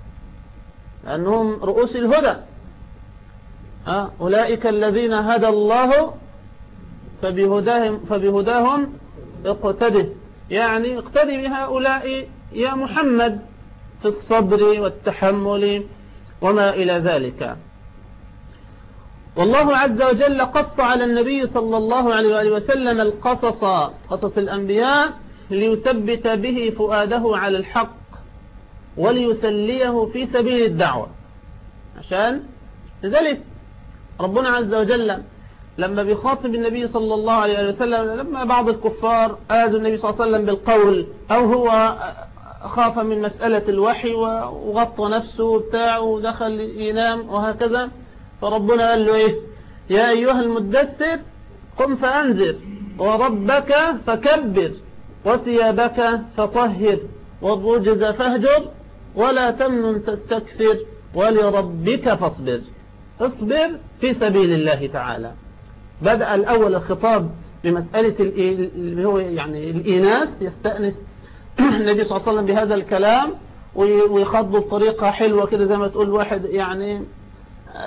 Speaker 1: لأنهم رؤوس الهدى. أولئك الذين هدى الله فبهداهم, فبهداهم اقتده. يعني اقتدي بهؤلاء يا محمد في الصبر والتحمل وما إلى ذلك. والله عز وجل قص على النبي صلى الله عليه وآله وسلم القصص قصص الأنبياء ليثبت به فؤاده على الحق وليسليه في سبيل الدعوة. عشان لذلك ربنا عز وجل لما بيخاطب النبي صلى الله عليه وسلم لما بعض الكفار آذوا النبي صلى الله عليه وسلم بالقول أو هو خاف من مسألة الوحي وغطى نفسه بتاعه ودخل ينام وهكذا فربنا قال له إيه؟ يا أيها المدثر قم فأنذر وربك فكبر وثيابك فطهر والرجز فاهجر ولا تمنن تستكثر ولربك فاصبر. اصبر في سبيل الله تعالى. بدأ الأول الخطاب بمسألة اللي هو يعني الإيناس يستأنس [CLEARS THROAT] النبي صلى الله عليه وسلم بهذا الكلام ويخضوا بطريقة حلوة كده زي ما تقول واحد يعني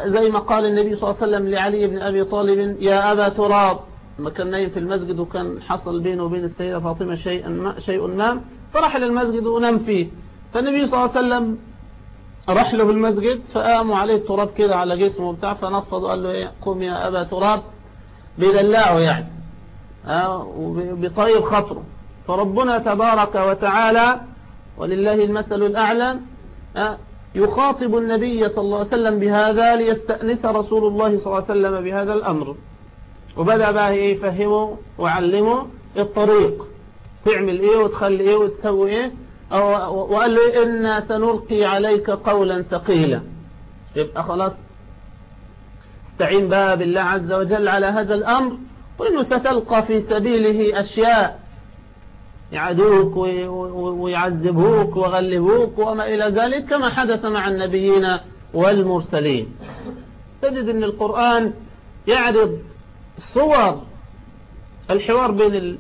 Speaker 1: زي ما قال النبي صلى الله عليه وسلم لعلي بن أبي طالب يا أبا تراب. لما كان نايم في المسجد وكان حصل بينه وبين السيدة فاطمة شيء ما, شيء ما فراح للمسجد ونام فيه. فالنبي صلى الله عليه وسلم راح له المسجد فقاموا عليه التراب كده على جسمه بتاع فنفض وقال له إيه قم يا أبا تراب. بيدلعه يعني وبطيب خطره. فربنا تبارك وتعالى ولله المثل الأعلى يخاطب النبي صلى الله عليه وسلم بهذا ليستأنس رسول الله صلى الله عليه وسلم بهذا الأمر. وبدأ بقى إيه؟ يفهمه وعلمه الطريق. تعمل إيه وتخلي إيه وتسوي إيه؟ وقال له إنا سنلقي عليك قولا ثقيلا. يبقى خلاص استعين بقى بالله عز وجل على هذا الأمر وإنه ستلقى في سبيله أشياء يعدوك ويعذبوك ويغلبوك وما إلى ذلك كما حدث مع النبيين والمرسلين. تجد أن القرآن يعرض صور الحوار بين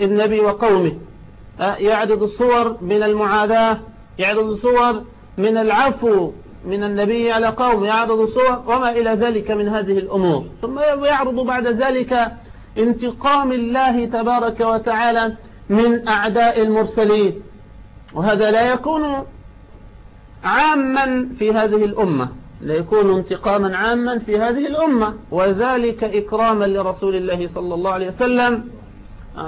Speaker 1: النبي وقومه. يعرض الصور من المعاداة يعرض الصور من العفو من النبي على قوم يعرض الصور وما إلى ذلك من هذه الأمور. ثم يعرض بعد ذلك انتقام الله تبارك وتعالى من أعداء المرسلين. وهذا لا يكون عاما في هذه الأمة. لا يكون انتقاما عاما في هذه الأمة. وذلك إكراما لرسول الله صلى الله عليه وسلم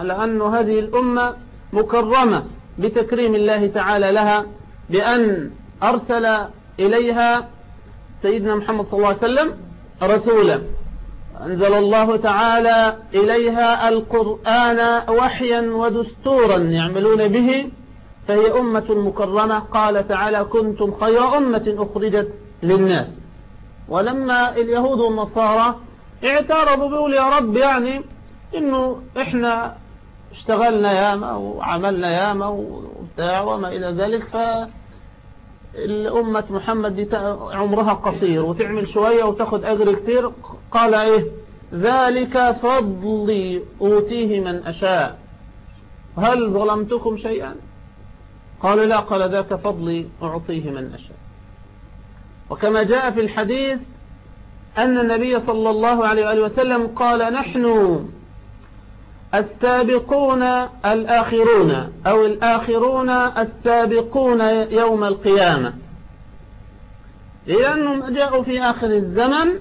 Speaker 1: لأن هذه الأمة مكرمة بتكريم الله تعالى لها بأن أرسل إليها سيدنا محمد صلى الله عليه وسلم رسولا. أنزل الله تعالى إليها القرآن وحيا ودستورا يعملون به فهي أمة مكرمة. قال تعالى كنتم خير أمة أخرجت للناس. ولما اليهود والنصارى اعترضوا بيقول يا رب يعني إنه إحنا اشتغلنا ياما وعملنا ياما وبتاع وما إلى ذلك فالأمة محمد دي عمرها قصير وتعمل شوية وتاخد أجر كتير. قال إيه؟ ذلك فضلي أوتيه من أشاء. هل ظلمتكم شيئا؟ قالوا لا قال ذاك فضلي أعطيه من أشاء. وكما جاء في الحديث أن النبي صلى الله عليه وآله وسلم قال نحن السابقون الآخرون أو الآخرون السابقون يوم القيامة. لأنهم جاءوا في آخر الزمن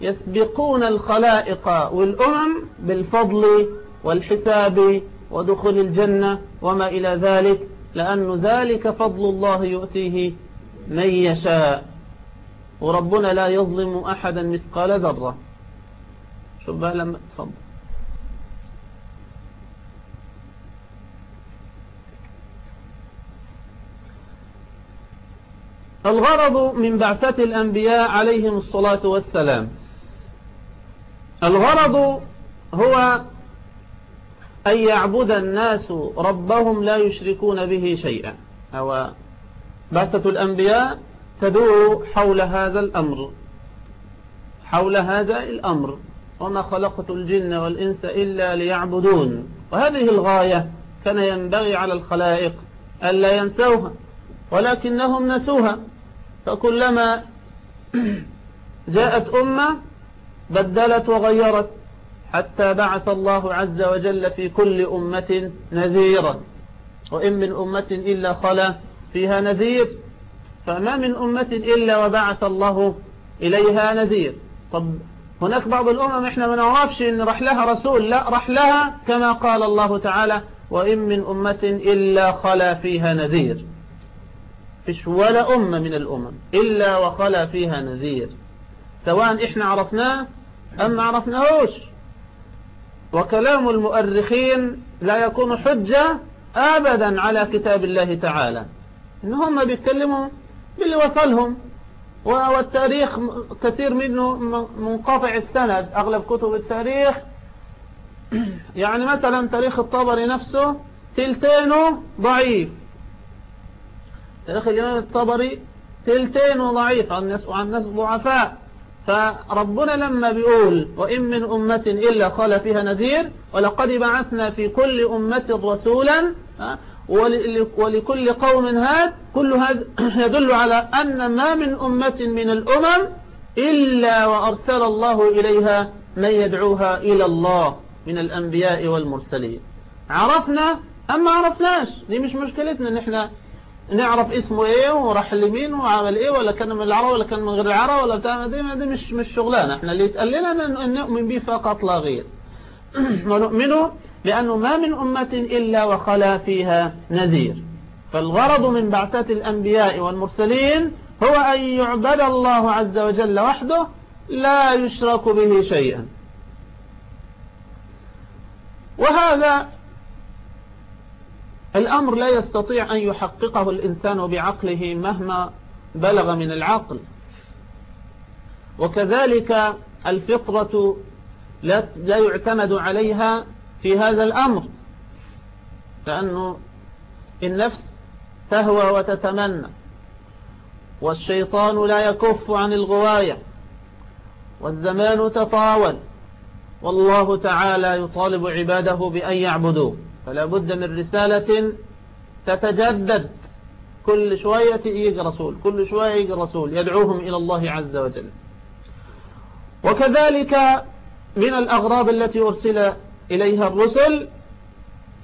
Speaker 1: يسبقون الخلائق والأمم بالفضل والحساب ودخول الجنة وما إلى ذلك لأن ذلك فضل الله يؤتيه من يشاء. وربنا لا يظلم أحدا مثقال ذرة. شو بقى لما تفضل. الغرض من بعثة الأنبياء عليهم الصلاة والسلام. الغرض هو أن يعبد الناس ربهم لا يشركون به شيئا. أو بعثة الأنبياء تدور حول هذا الأمر. حول هذا الأمر. وما خلقت الجن والإنس إلا ليعبدون. وهذه الغاية كان ينبغي على الخلائق ألا ينسوها. ولكنهم نسوها. فكلما جاءت أمة بدلت وغيرت حتى بعث الله عز وجل في كل أمة نذيرا. وإن من أمة إلا خلا فيها نذير. فما من أمة إلا وبعث الله إليها نذير. طب هناك بعض الأمم إحنا ما نعرفش إن رح لها رسول. لا رح لها كما قال الله تعالى وإن من أمة إلا خلا فيها نذير. فيش ولا أمة من الأمم إلا وخلا فيها نذير. سواء إحنا عرفناه أم ما عرفناهوش. وكلام المؤرخين لا يكون حجة أبدا على كتاب الله تعالى. إن هم بيتكلموا باللي وصلهم والتاريخ كثير منه منقطع السند. أغلب كتب التاريخ. [CLEARS THROAT] يعني مثلا تاريخ الطبري نفسه تلتينه ضعيف. تاريخ الإمام الطبري تلتين ضعيف عن ناس وعن ناس ضعفاء. فربنا لما بيقول وإن من أمة إلا قال فيها نذير ولقد بعثنا في كل أمة رسولا ولكل قوم هاد كل هذا [CLEARS THROAT] يدل على أن ما من أمة من الأمم إلا وأرسل الله إليها من يدعوها إلى الله من الأنبياء والمرسلين. عرفنا أم ما عرفناش؟ دي مش مشكلتنا ان إحنا نعرف اسمه إيه وراح لمين وعمل إيه ولا كان من العرب ولا كان من غير العرب ولا بتاع دي, دي مش مش شغلانة. إحنا اللي يتقال لنا ان نؤمن به فقط لا غير. [CLEARS THROAT] ونؤمن لأنه ما من أمة إلا وخلا فيها نذير. فالغرض من بعثة الأنبياء والمرسلين هو أن يعبد الله عز وجل وحده لا يشرك به شيئا. وهذا الأمر لا يستطيع أن يحققه الإنسان بعقله مهما بلغ من العقل. وكذلك الفطرة لا يعتمد عليها في هذا الأمر لأنه النفس تهوى وتتمنى والشيطان لا يكف عن الغواية والزمان تطاول والله تعالى يطالب عباده بأن يعبدوه. فلا بد من رسالة تتجدد. كل شوية يجي رسول كل شوية يجي رسول يدعوهم إلى الله عز وجل. وكذلك من الأغراض التي أرسل إليها الرسل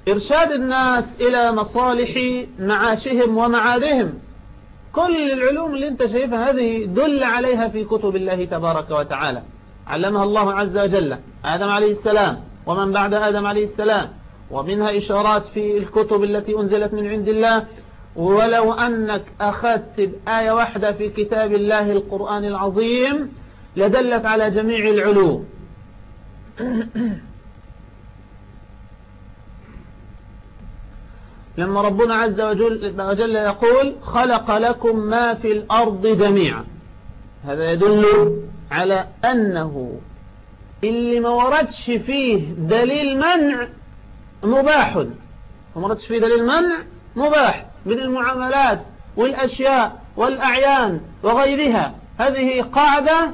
Speaker 1: إرشاد الناس إلى مصالح معاشهم ومعادهم. كل العلوم اللي انت شايفها هذه دل عليها في كتب الله تبارك وتعالى. علمها الله عز وجل آدم عليه السلام ومن بعد آدم عليه السلام. ومنها إشارات في الكتب التي أنزلت من عند الله ولو أنك أخذت بآية واحدة في كتاب الله القرآن العظيم لدلت على جميع العلوم. [CLEARS THROAT] لما ربنا عز وجل يقول خلق لكم ما في الأرض جميعا هذا يدل على أنه اللي ما وردش فيه دليل منع مباح. وردش فيه دليل منع؟ مباح. من المعاملات والأشياء والأعيان وغيرها. هذه قاعدة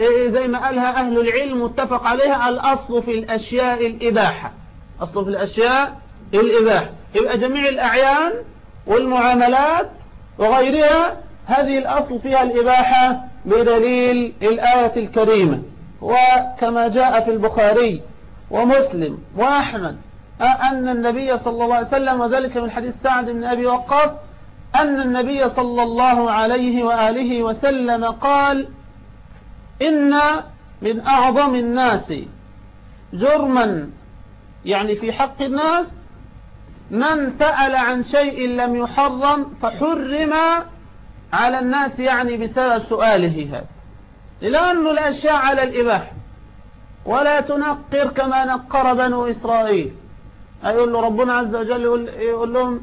Speaker 1: إيه، زي ما قالها أهل العلم متفق عليها الأصل في الأشياء الإباحة. أصل في الأشياء الإباحة. يبقى جميع الأعيان والمعاملات وغيرها هذه الأصل فيها الإباحة بدليل الآية الكريمة. وكما جاء في البخاري ومسلم وأحمد أن النبي صلى الله عليه وسلم وذلك من حديث سعد بن أبي وقاص أن النبي صلى الله عليه وآله وسلم قال إن من أعظم الناس جرما يعني في حق الناس من سأل عن شيء لم يحرم فحرم على الناس يعني بسبب سؤاله هذا. لأن الأشياء على الإباحة ولا تنقر كما نقر بنو إسرائيل. يقول له ربنا عز وجل يقول, يقول لهم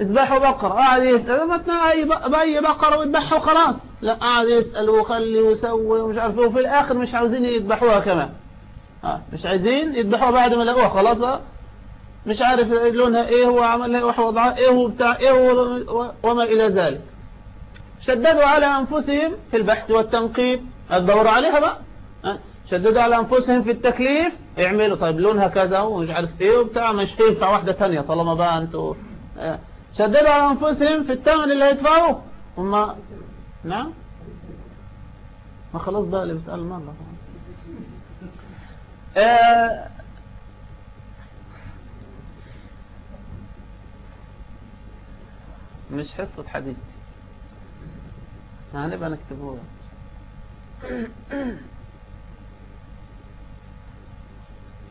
Speaker 1: اذبحوا بقرة. قاعد يسأل بأي بقرة ويذبحها وخلاص لا قاعد يسأل وخلي ويسوي ومش عارف وفي الآخر مش عاوزين يذبحوها كمان. آه مش عايزين يذبحوها بعد ما لقوها خلاص مش عارف لونها إيه هو عمل إيه وضعها إيه وبتاع إيه وما إلى ذلك. شددوا على أنفسهم في البحث والتنقيب. الدور عليها بقى. شددوا على أنفسهم في التكليف اعملوا طيب لونها كذا ومش عارف إيه وبتاع مش هينفع واحدة تانية طالما بقى أنتوا شددوا على أنفسهم في الثمن اللي هيدفعوه. هم نعم؟ ما خلاص بقى اللي بتقال مرة آه. مش حصة حديث. هنبقى نكتبوها.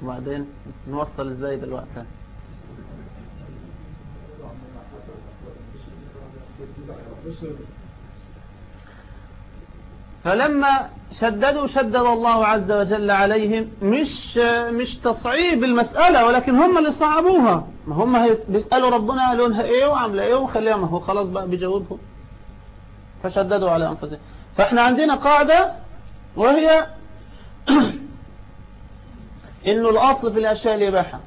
Speaker 1: وبعدين نوصل إزاي دلوقتي فلما شددوا شدد الله عز وجل عليهم. مش مش تصعيب المسألة ولكن هم اللي صعبوها. ما هم بيسألوا ربنا لونها إيه وعاملة إيه وخليها ما هو خلاص بقى بيجاوبهم. فشددوا على أنفسهم. فإحنا عندنا قاعدة وهي إنه الأصل في الأشياء الإباحة.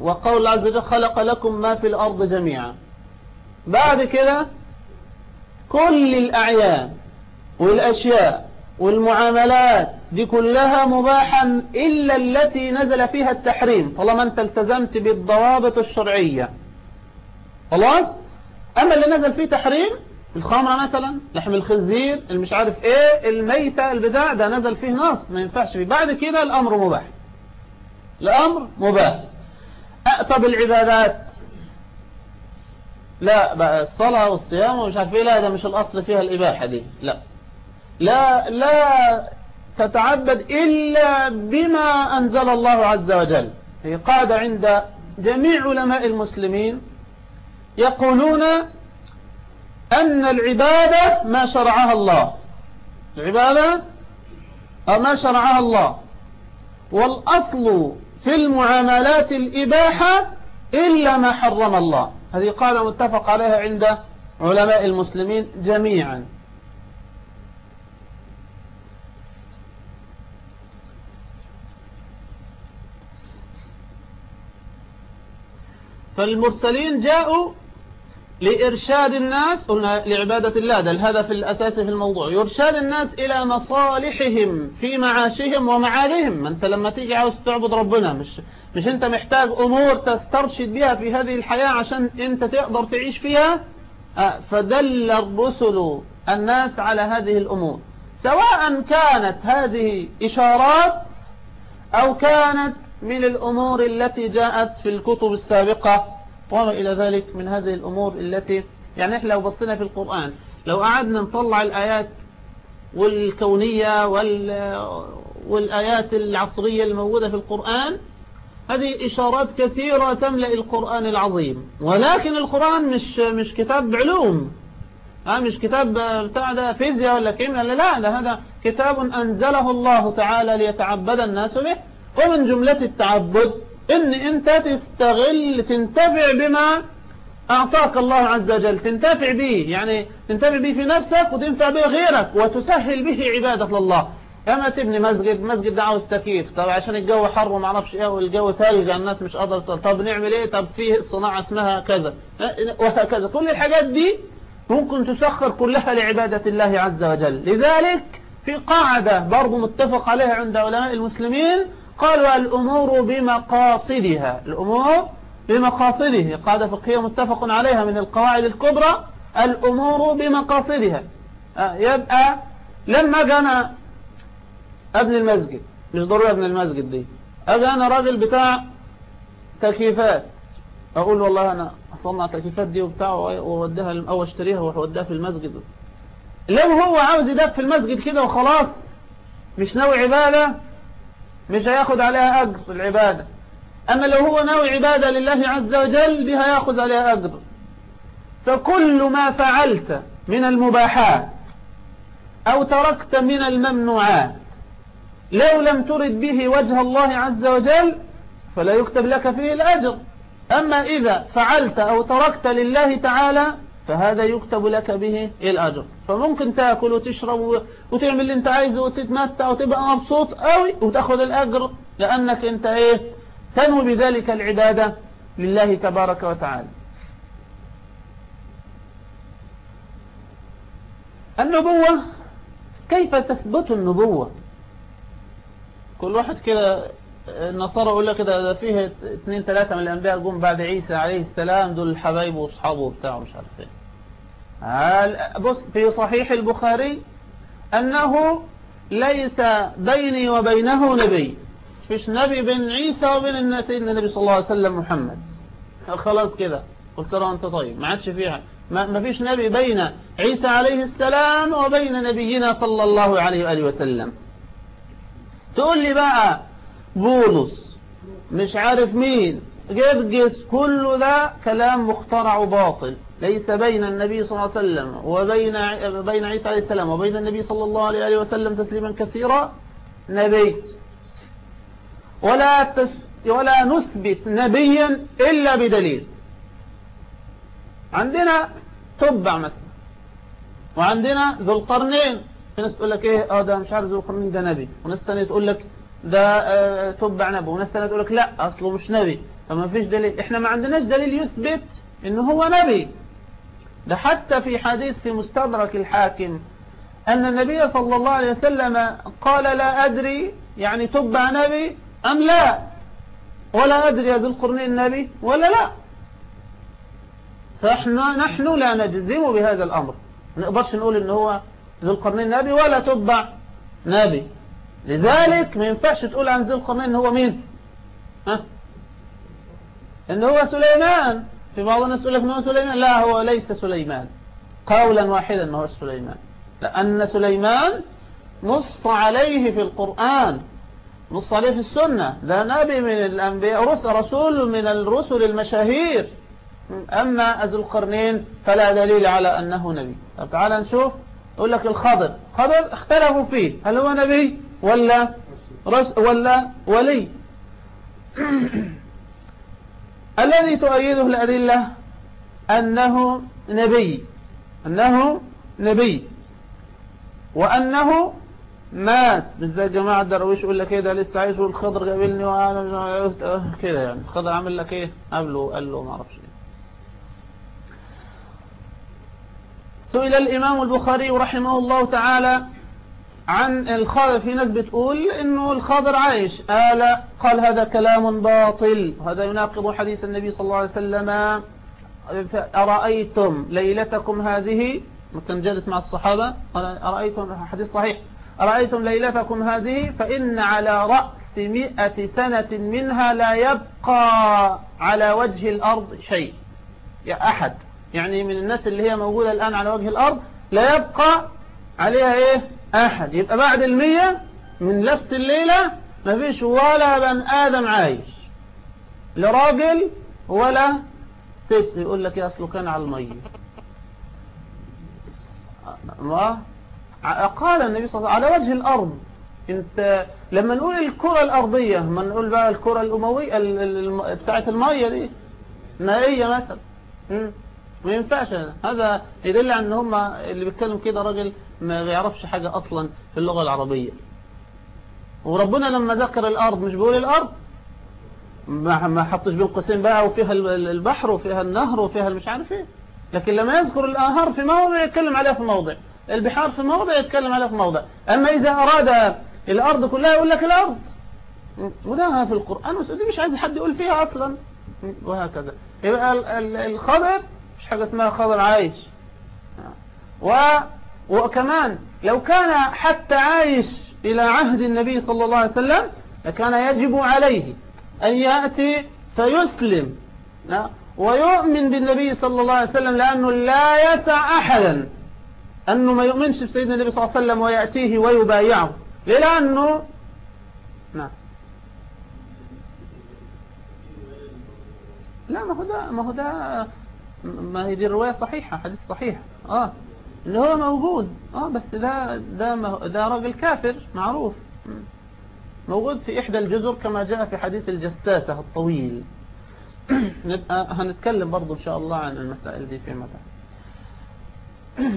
Speaker 1: وقول الله عز وجل خلق لكم ما في الأرض جميعا. بعد كده كل الأعيان والأشياء والمعاملات دي كلها مباحا إلا التي نزل فيها التحريم. طالما أنت التزمت بالضوابط الشرعية. خلاص؟ أما اللي نزل فيه تحريم الخمرة مثلا لحم الخنزير المش عارف إيه الميتة البداع ده نزل فيه نص ما ينفعش فيه. بعد كده الأمر مباح. الأمر مباح. أقطب العبادات لا بقى الصلاة والصيام ومش عارف إيه. لا ده مش الأصل فيها الإباحة دي. لا. لا لا تتعبد إلا بما أنزل الله عز وجل. هي قاعدة عند جميع علماء المسلمين يقولون أن العبادة ما شرعها الله. العبادة ما شرعها الله. والأصل في المعاملات الإباحة إلا ما حرم الله. هذه قاعدة متفق عليها عند علماء المسلمين جميعا. فالمرسلين جاءوا لإرشاد الناس قلنا لعبادة الله ده الهدف الأساسي في الموضوع. يرشاد الناس إلى مصالحهم في معاشهم ومعادهم ما أنت لما تيجي عاوز تعبد ربنا مش, مش أنت محتاج أمور تسترشد بها في هذه الحياة عشان أنت تقدر تعيش فيها؟ فدل الرسل الناس على هذه الأمور. سواء كانت هذه إشارات أو كانت من الأمور التي جاءت في الكتب السابقة. وما إلى ذلك من هذه الأمور التي يعني إحنا لو بصينا في القرآن لو قعدنا نطلع الآيات والكونية والآيات العصرية الموجودة في القرآن هذه إشارات كثيرة تملأ القرآن العظيم. ولكن القرآن مش مش كتاب علوم. ها مش كتاب بتاع ده فيزياء ولا كيمياء. لا لا ده هذا كتاب أنزله الله تعالى ليتعبد الناس به. ومن جملة التعبد إن أنت تستغل تنتفع بما أعطاك الله عز وجل. تنتفع به يعني تنتفع به في نفسك وتنفع به غيرك وتسهل به عبادة لله. كما تبني مسجد مسجد ده عاوز تكييف طب عشان الجو حر وما أعرفش إيه والجو ثلج الناس مش قادرة طب نعمل إيه؟ طب فيه صناعة اسمها كذا. وهكذا. كل الحاجات دي ممكن تسخر كلها لعبادة الله عز وجل. لذلك في قاعدة برضو متفق عليها عند علماء المسلمين قالوا الأمور بمقاصدها الأمور بمقاصده قاعدة فقهية متفق عليها من القواعد الكبرى الأمور بمقاصدها. آه، يبقى لما جانا ابن المسجد مش ضروري ابن المسجد دي أنا راجل بتاع تكييفات. أقول والله أنا أصنع تكييفات دي وبتاع ووديها أو أشتريها ووديها في المسجد. لو هو عاوز يدف في المسجد كده وخلاص مش ناوي عبادة مش هياخد عليها أجر العبادة. أما لو هو ناوي عبادة لله عز وجل بها ياخذ عليها أجر. فكل ما فعلت من المباحات أو تركت من الممنوعات لو لم ترد به وجه الله عز وجل فلا يكتب لك فيه الأجر. أما إذا فعلت أو تركت لله تعالى فهذا يكتب لك به الأجر. فممكن تأكل وتشرب وتعمل اللي انت عايزه وتتمتع وتبقى مبسوط قوي وتاخد الأجر لأنك انت إيه؟ تنوي بذلك العبادة لله تبارك وتعالى. النبوة كيف تثبت النبوة؟ كل واحد كده النصارى يقول لك ده فيه اثنين ثلاثة من الأنبياء جم بعد عيسى عليه السلام دول حبايبه وأصحابه وبتاعه مش عارف إيه. بص في صحيح البخاري أنه ليس بيني وبينه نبي. فيش نبي بين عيسى وبين النبي صلى الله عليه وسلم محمد. خلاص كده. قلت سلام أنت طيب ما عادش فيها. ما فيش نبي بين عيسى عليه السلام وبين نبينا صلى الله عليه وآله وسلم. تقول لي بقى بولس مش عارف مين جرجس كل ده كلام مخترع وباطل. ليس بين النبي صلى الله عليه وسلم وبين بين عيسى عليه السلام وبين النبي صلى الله عليه وسلم تسليما كثيرا نبي. ولا تس ولا نثبت نبيا إلا بدليل. عندنا تبع مثلا وعندنا ذو القرنين. في ناس تقول لك إيه آه ده مش عارف ذو القرنين ده نبي. وناس تانية تقول لك ده آه تبع نبي. وناس تانية تقول لك لا أصله مش نبي. فما فيش دليل. إحنا ما عندناش دليل يثبت إنه هو نبي. ده حتى في حديث في مستدرك الحاكم أن النبي صلى الله عليه وسلم قال لا أدري يعني تبع نبي أم لا؟ ولا أدري يا ذو القرنين نبي ولا لا؟ فإحنا نحن لا نجزم بهذا الأمر. ما نقدرش نقول إن هو ذو القرنين نبي ولا تبع نبي. لذلك ما ينفعش تقول عن ذو القرنين إن هو مين؟ ها؟ إن هو سليمان. في بعض الناس يقول لك انه سليمان؟ لا هو ليس سليمان. قولا واحدا انه سليمان. لأن سليمان نص عليه في القرآن نص عليه في السنة. ده نبي من الأنبياء رسول من الرسل المشاهير. أما ذو القرنين فلا دليل على أنه نبي. طب تعال نشوف. يقول لك الخضر. خضر اختلفوا فيه. هل هو نبي ولا رس ولا ولي؟ [CLEARS THROAT] الذي تؤيده الأدلة أنه نبي أنه نبي. وأنه مات. بالذات جماعة الدرويش يقول لك إيه ده؟ لسه عايش والخضر قابلني وأنا كده يعني. الخضر عامل لك إيه؟ قبله قال له ما أعرفش إيه. سئل الإمام البخاري رحمه الله تعالى عن الخضر في ناس بتقول إنه الخضر عايش. قال قال هذا كلام باطل. هذا يناقض حديث النبي صلى الله عليه وسلم. أرأيتم ليلتكم هذه؟ كان جالس مع الصحابة أرأيتم؟ حديث صحيح. أرأيتم ليلتكم هذه؟ فإن على رأس مئة سنة منها لا يبقى على وجه الأرض شيء. يا أحد. يعني من الناس اللي هي موجودة الآن على وجه الأرض لا يبقى عليها إيه؟ أحد. يبقى بعد المية من نفس الليلة ما فيش ولا بن آدم عايش. لراجل ولا ست. يقول لك يا أصله كان على المية. ما؟ قال النبي صلى الله عليه وسلم على وجه الأرض. انت لما نقول الكرة الأرضية ما نقول بقى الكرة الأموية بتاعت المية دي مائية مثلا. ما ينفعش. هذا يدل على إن هم اللي بيتكلم كده راجل ما بيعرفش حاجة أصلا في اللغة العربية. وربنا لما ذكر الأرض مش بيقول الأرض؟ ما حطش بين قوسين بقى وفيها البحر وفيها النهر وفيها مش عارف إيه. لكن لما يذكر الأنهار في موضع يتكلم عليها في موضع. البحار في موضع يتكلم عليها في موضع. أما إذا أراد الأرض كلها يقول لك الأرض. وده في القرآن ودي مش عايز حد يقول فيها أصلا. وهكذا. يبقى الخضر مش حاجة اسمها خضر عايش و وكمان لو كان حتى عايش إلى عهد النبي صلى الله عليه وسلم لكان يجب عليه أن يأتي فيسلم. ويؤمن بالنبي صلى الله عليه وسلم لأنه لا يسع أحدا أنه ما يؤمنش بسيدنا النبي صلى الله عليه وسلم ويأتيه ويبايعه. لأنه نعم. لا ما هو ده ما هو ده ما هي دي الرواية صحيحة حديث صحيح. آه. اللي هو موجود. آه بس ده ده ده راجل كافر معروف. موجود في إحدى الجزر كما جاء في حديث الجساسة الطويل. [COUGHS] نبقى هنتكلم برضو إن شاء الله عن المسائل دي فيما بعد [COUGHS]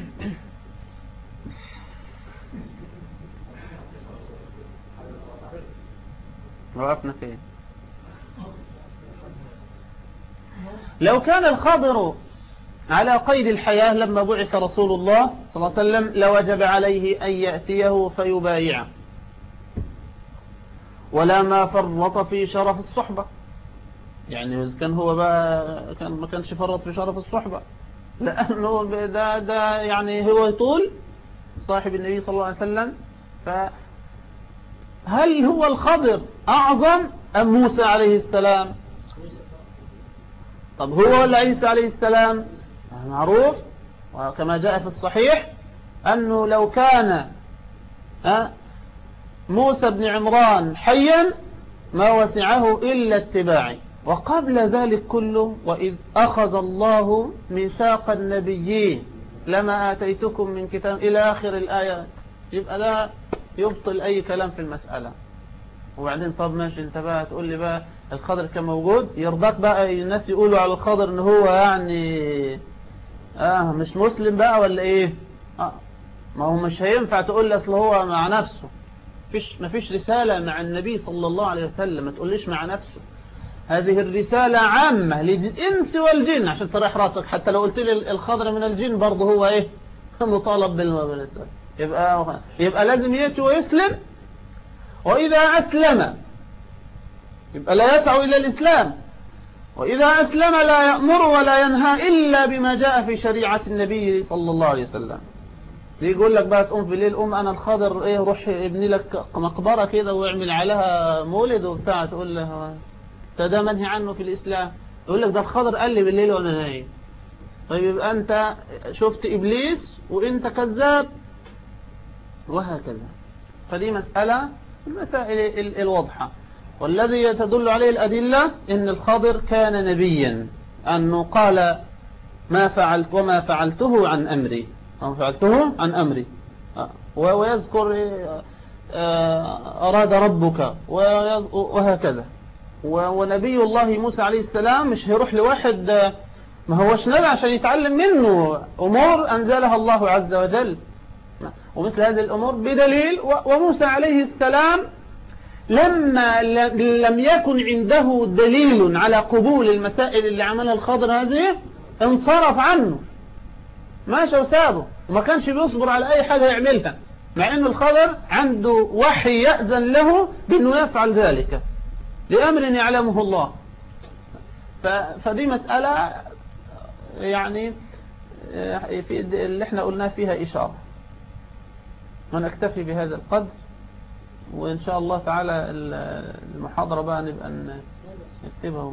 Speaker 1: وقفنا فين؟ لو كان الخضر على قيد الحياة لما بعث رسول الله صلى الله عليه وسلم لوجب عليه أن يأتيه فيبايعه. ولا ما فرط في شرف الصحبة. يعني إذا كان هو بقى كان ما كانش فرط في شرف الصحبة. لأنه ده, ده يعني هو طول صاحب النبي صلى الله عليه وسلم. فهل هو الخضر أعظم أم موسى عليه السلام؟ طب هو ولا عيسى عليه السلام معروف وكما جاء في الصحيح أنه لو كان موسى بن عمران حيا ما وسعه إلا اتباعي وقبل ذلك كله وإذ أخذ الله ميثاق النبيين لما آتيتكم من كتاب إلى آخر الآيات. يبقى لا يبطل أي كلام في المسألة. وبعدين طب ماشي انت بقى تقول لي بقى الخضر كان موجود. يرضاك بقى الناس يقولوا على الخضر إن هو يعني آه مش مسلم بقى ولا إيه؟ آه. ما هو مش هينفع تقول لي أصل هو مع نفسه. فيش ما فيش رسالة مع النبي صلى الله عليه وسلم. ما تقوليش مع نفسه. هذه الرسالة عامة للإنس والجن. عشان تريح راسك حتى لو قلت لي الخضر من الجن برضه هو إيه؟ [LAUGHS] مطالب بالرسالة يبقى يبقى لازم يأتي ويسلم. وإذا أسلم يبقى لا يسعى إلى الإسلام. وإذا أسلم لا يأمر ولا ينهى إلا بما جاء في شريعة النبي صلى الله عليه وسلم. يقول لك بقى تقوم في الليل قوم أنا الخضر إيه روح ابني لك مقبرة كده واعمل عليها مولد وبتاع. تقول له ده منهي عنه في الإسلام. يقول لك ده الخضر قال لي بالليل وأنا نايم. طيب يبقى أنت شفت إبليس وأنت كذاب. وهكذا. فدي مسألة المسائل الواضحة والذي تدل عليه الأدلة إن الخضر كان نبيا أنه قال ما فعلت وما فعلته عن أمري. وما فعلته عن أمري. ويذكر أراد ربك وهكذا. ونبي الله موسى عليه السلام مش هيروح لواحد ما هوش نبي عشان يتعلم منه أمور أنزلها الله عز وجل. ومثل هذه الأمور بدليل وموسى عليه السلام لما لم يكن عنده دليل على قبول المسائل اللي عملها الخضر هذه انصرف عنه. ماشى وسابه وما كانش بيصبر على أي حاجة يعملها. مع أن الخضر عنده وحي يأذن له بأنه يفعل ذلك. لأمر يعلمه الله. فدي مسألة يعني في اللي إحنا قلنا فيها إشارة. ونكتفي بهذا القدر. وإن شاء الله تعالى المحاضرة بقى نبقى نكتبها.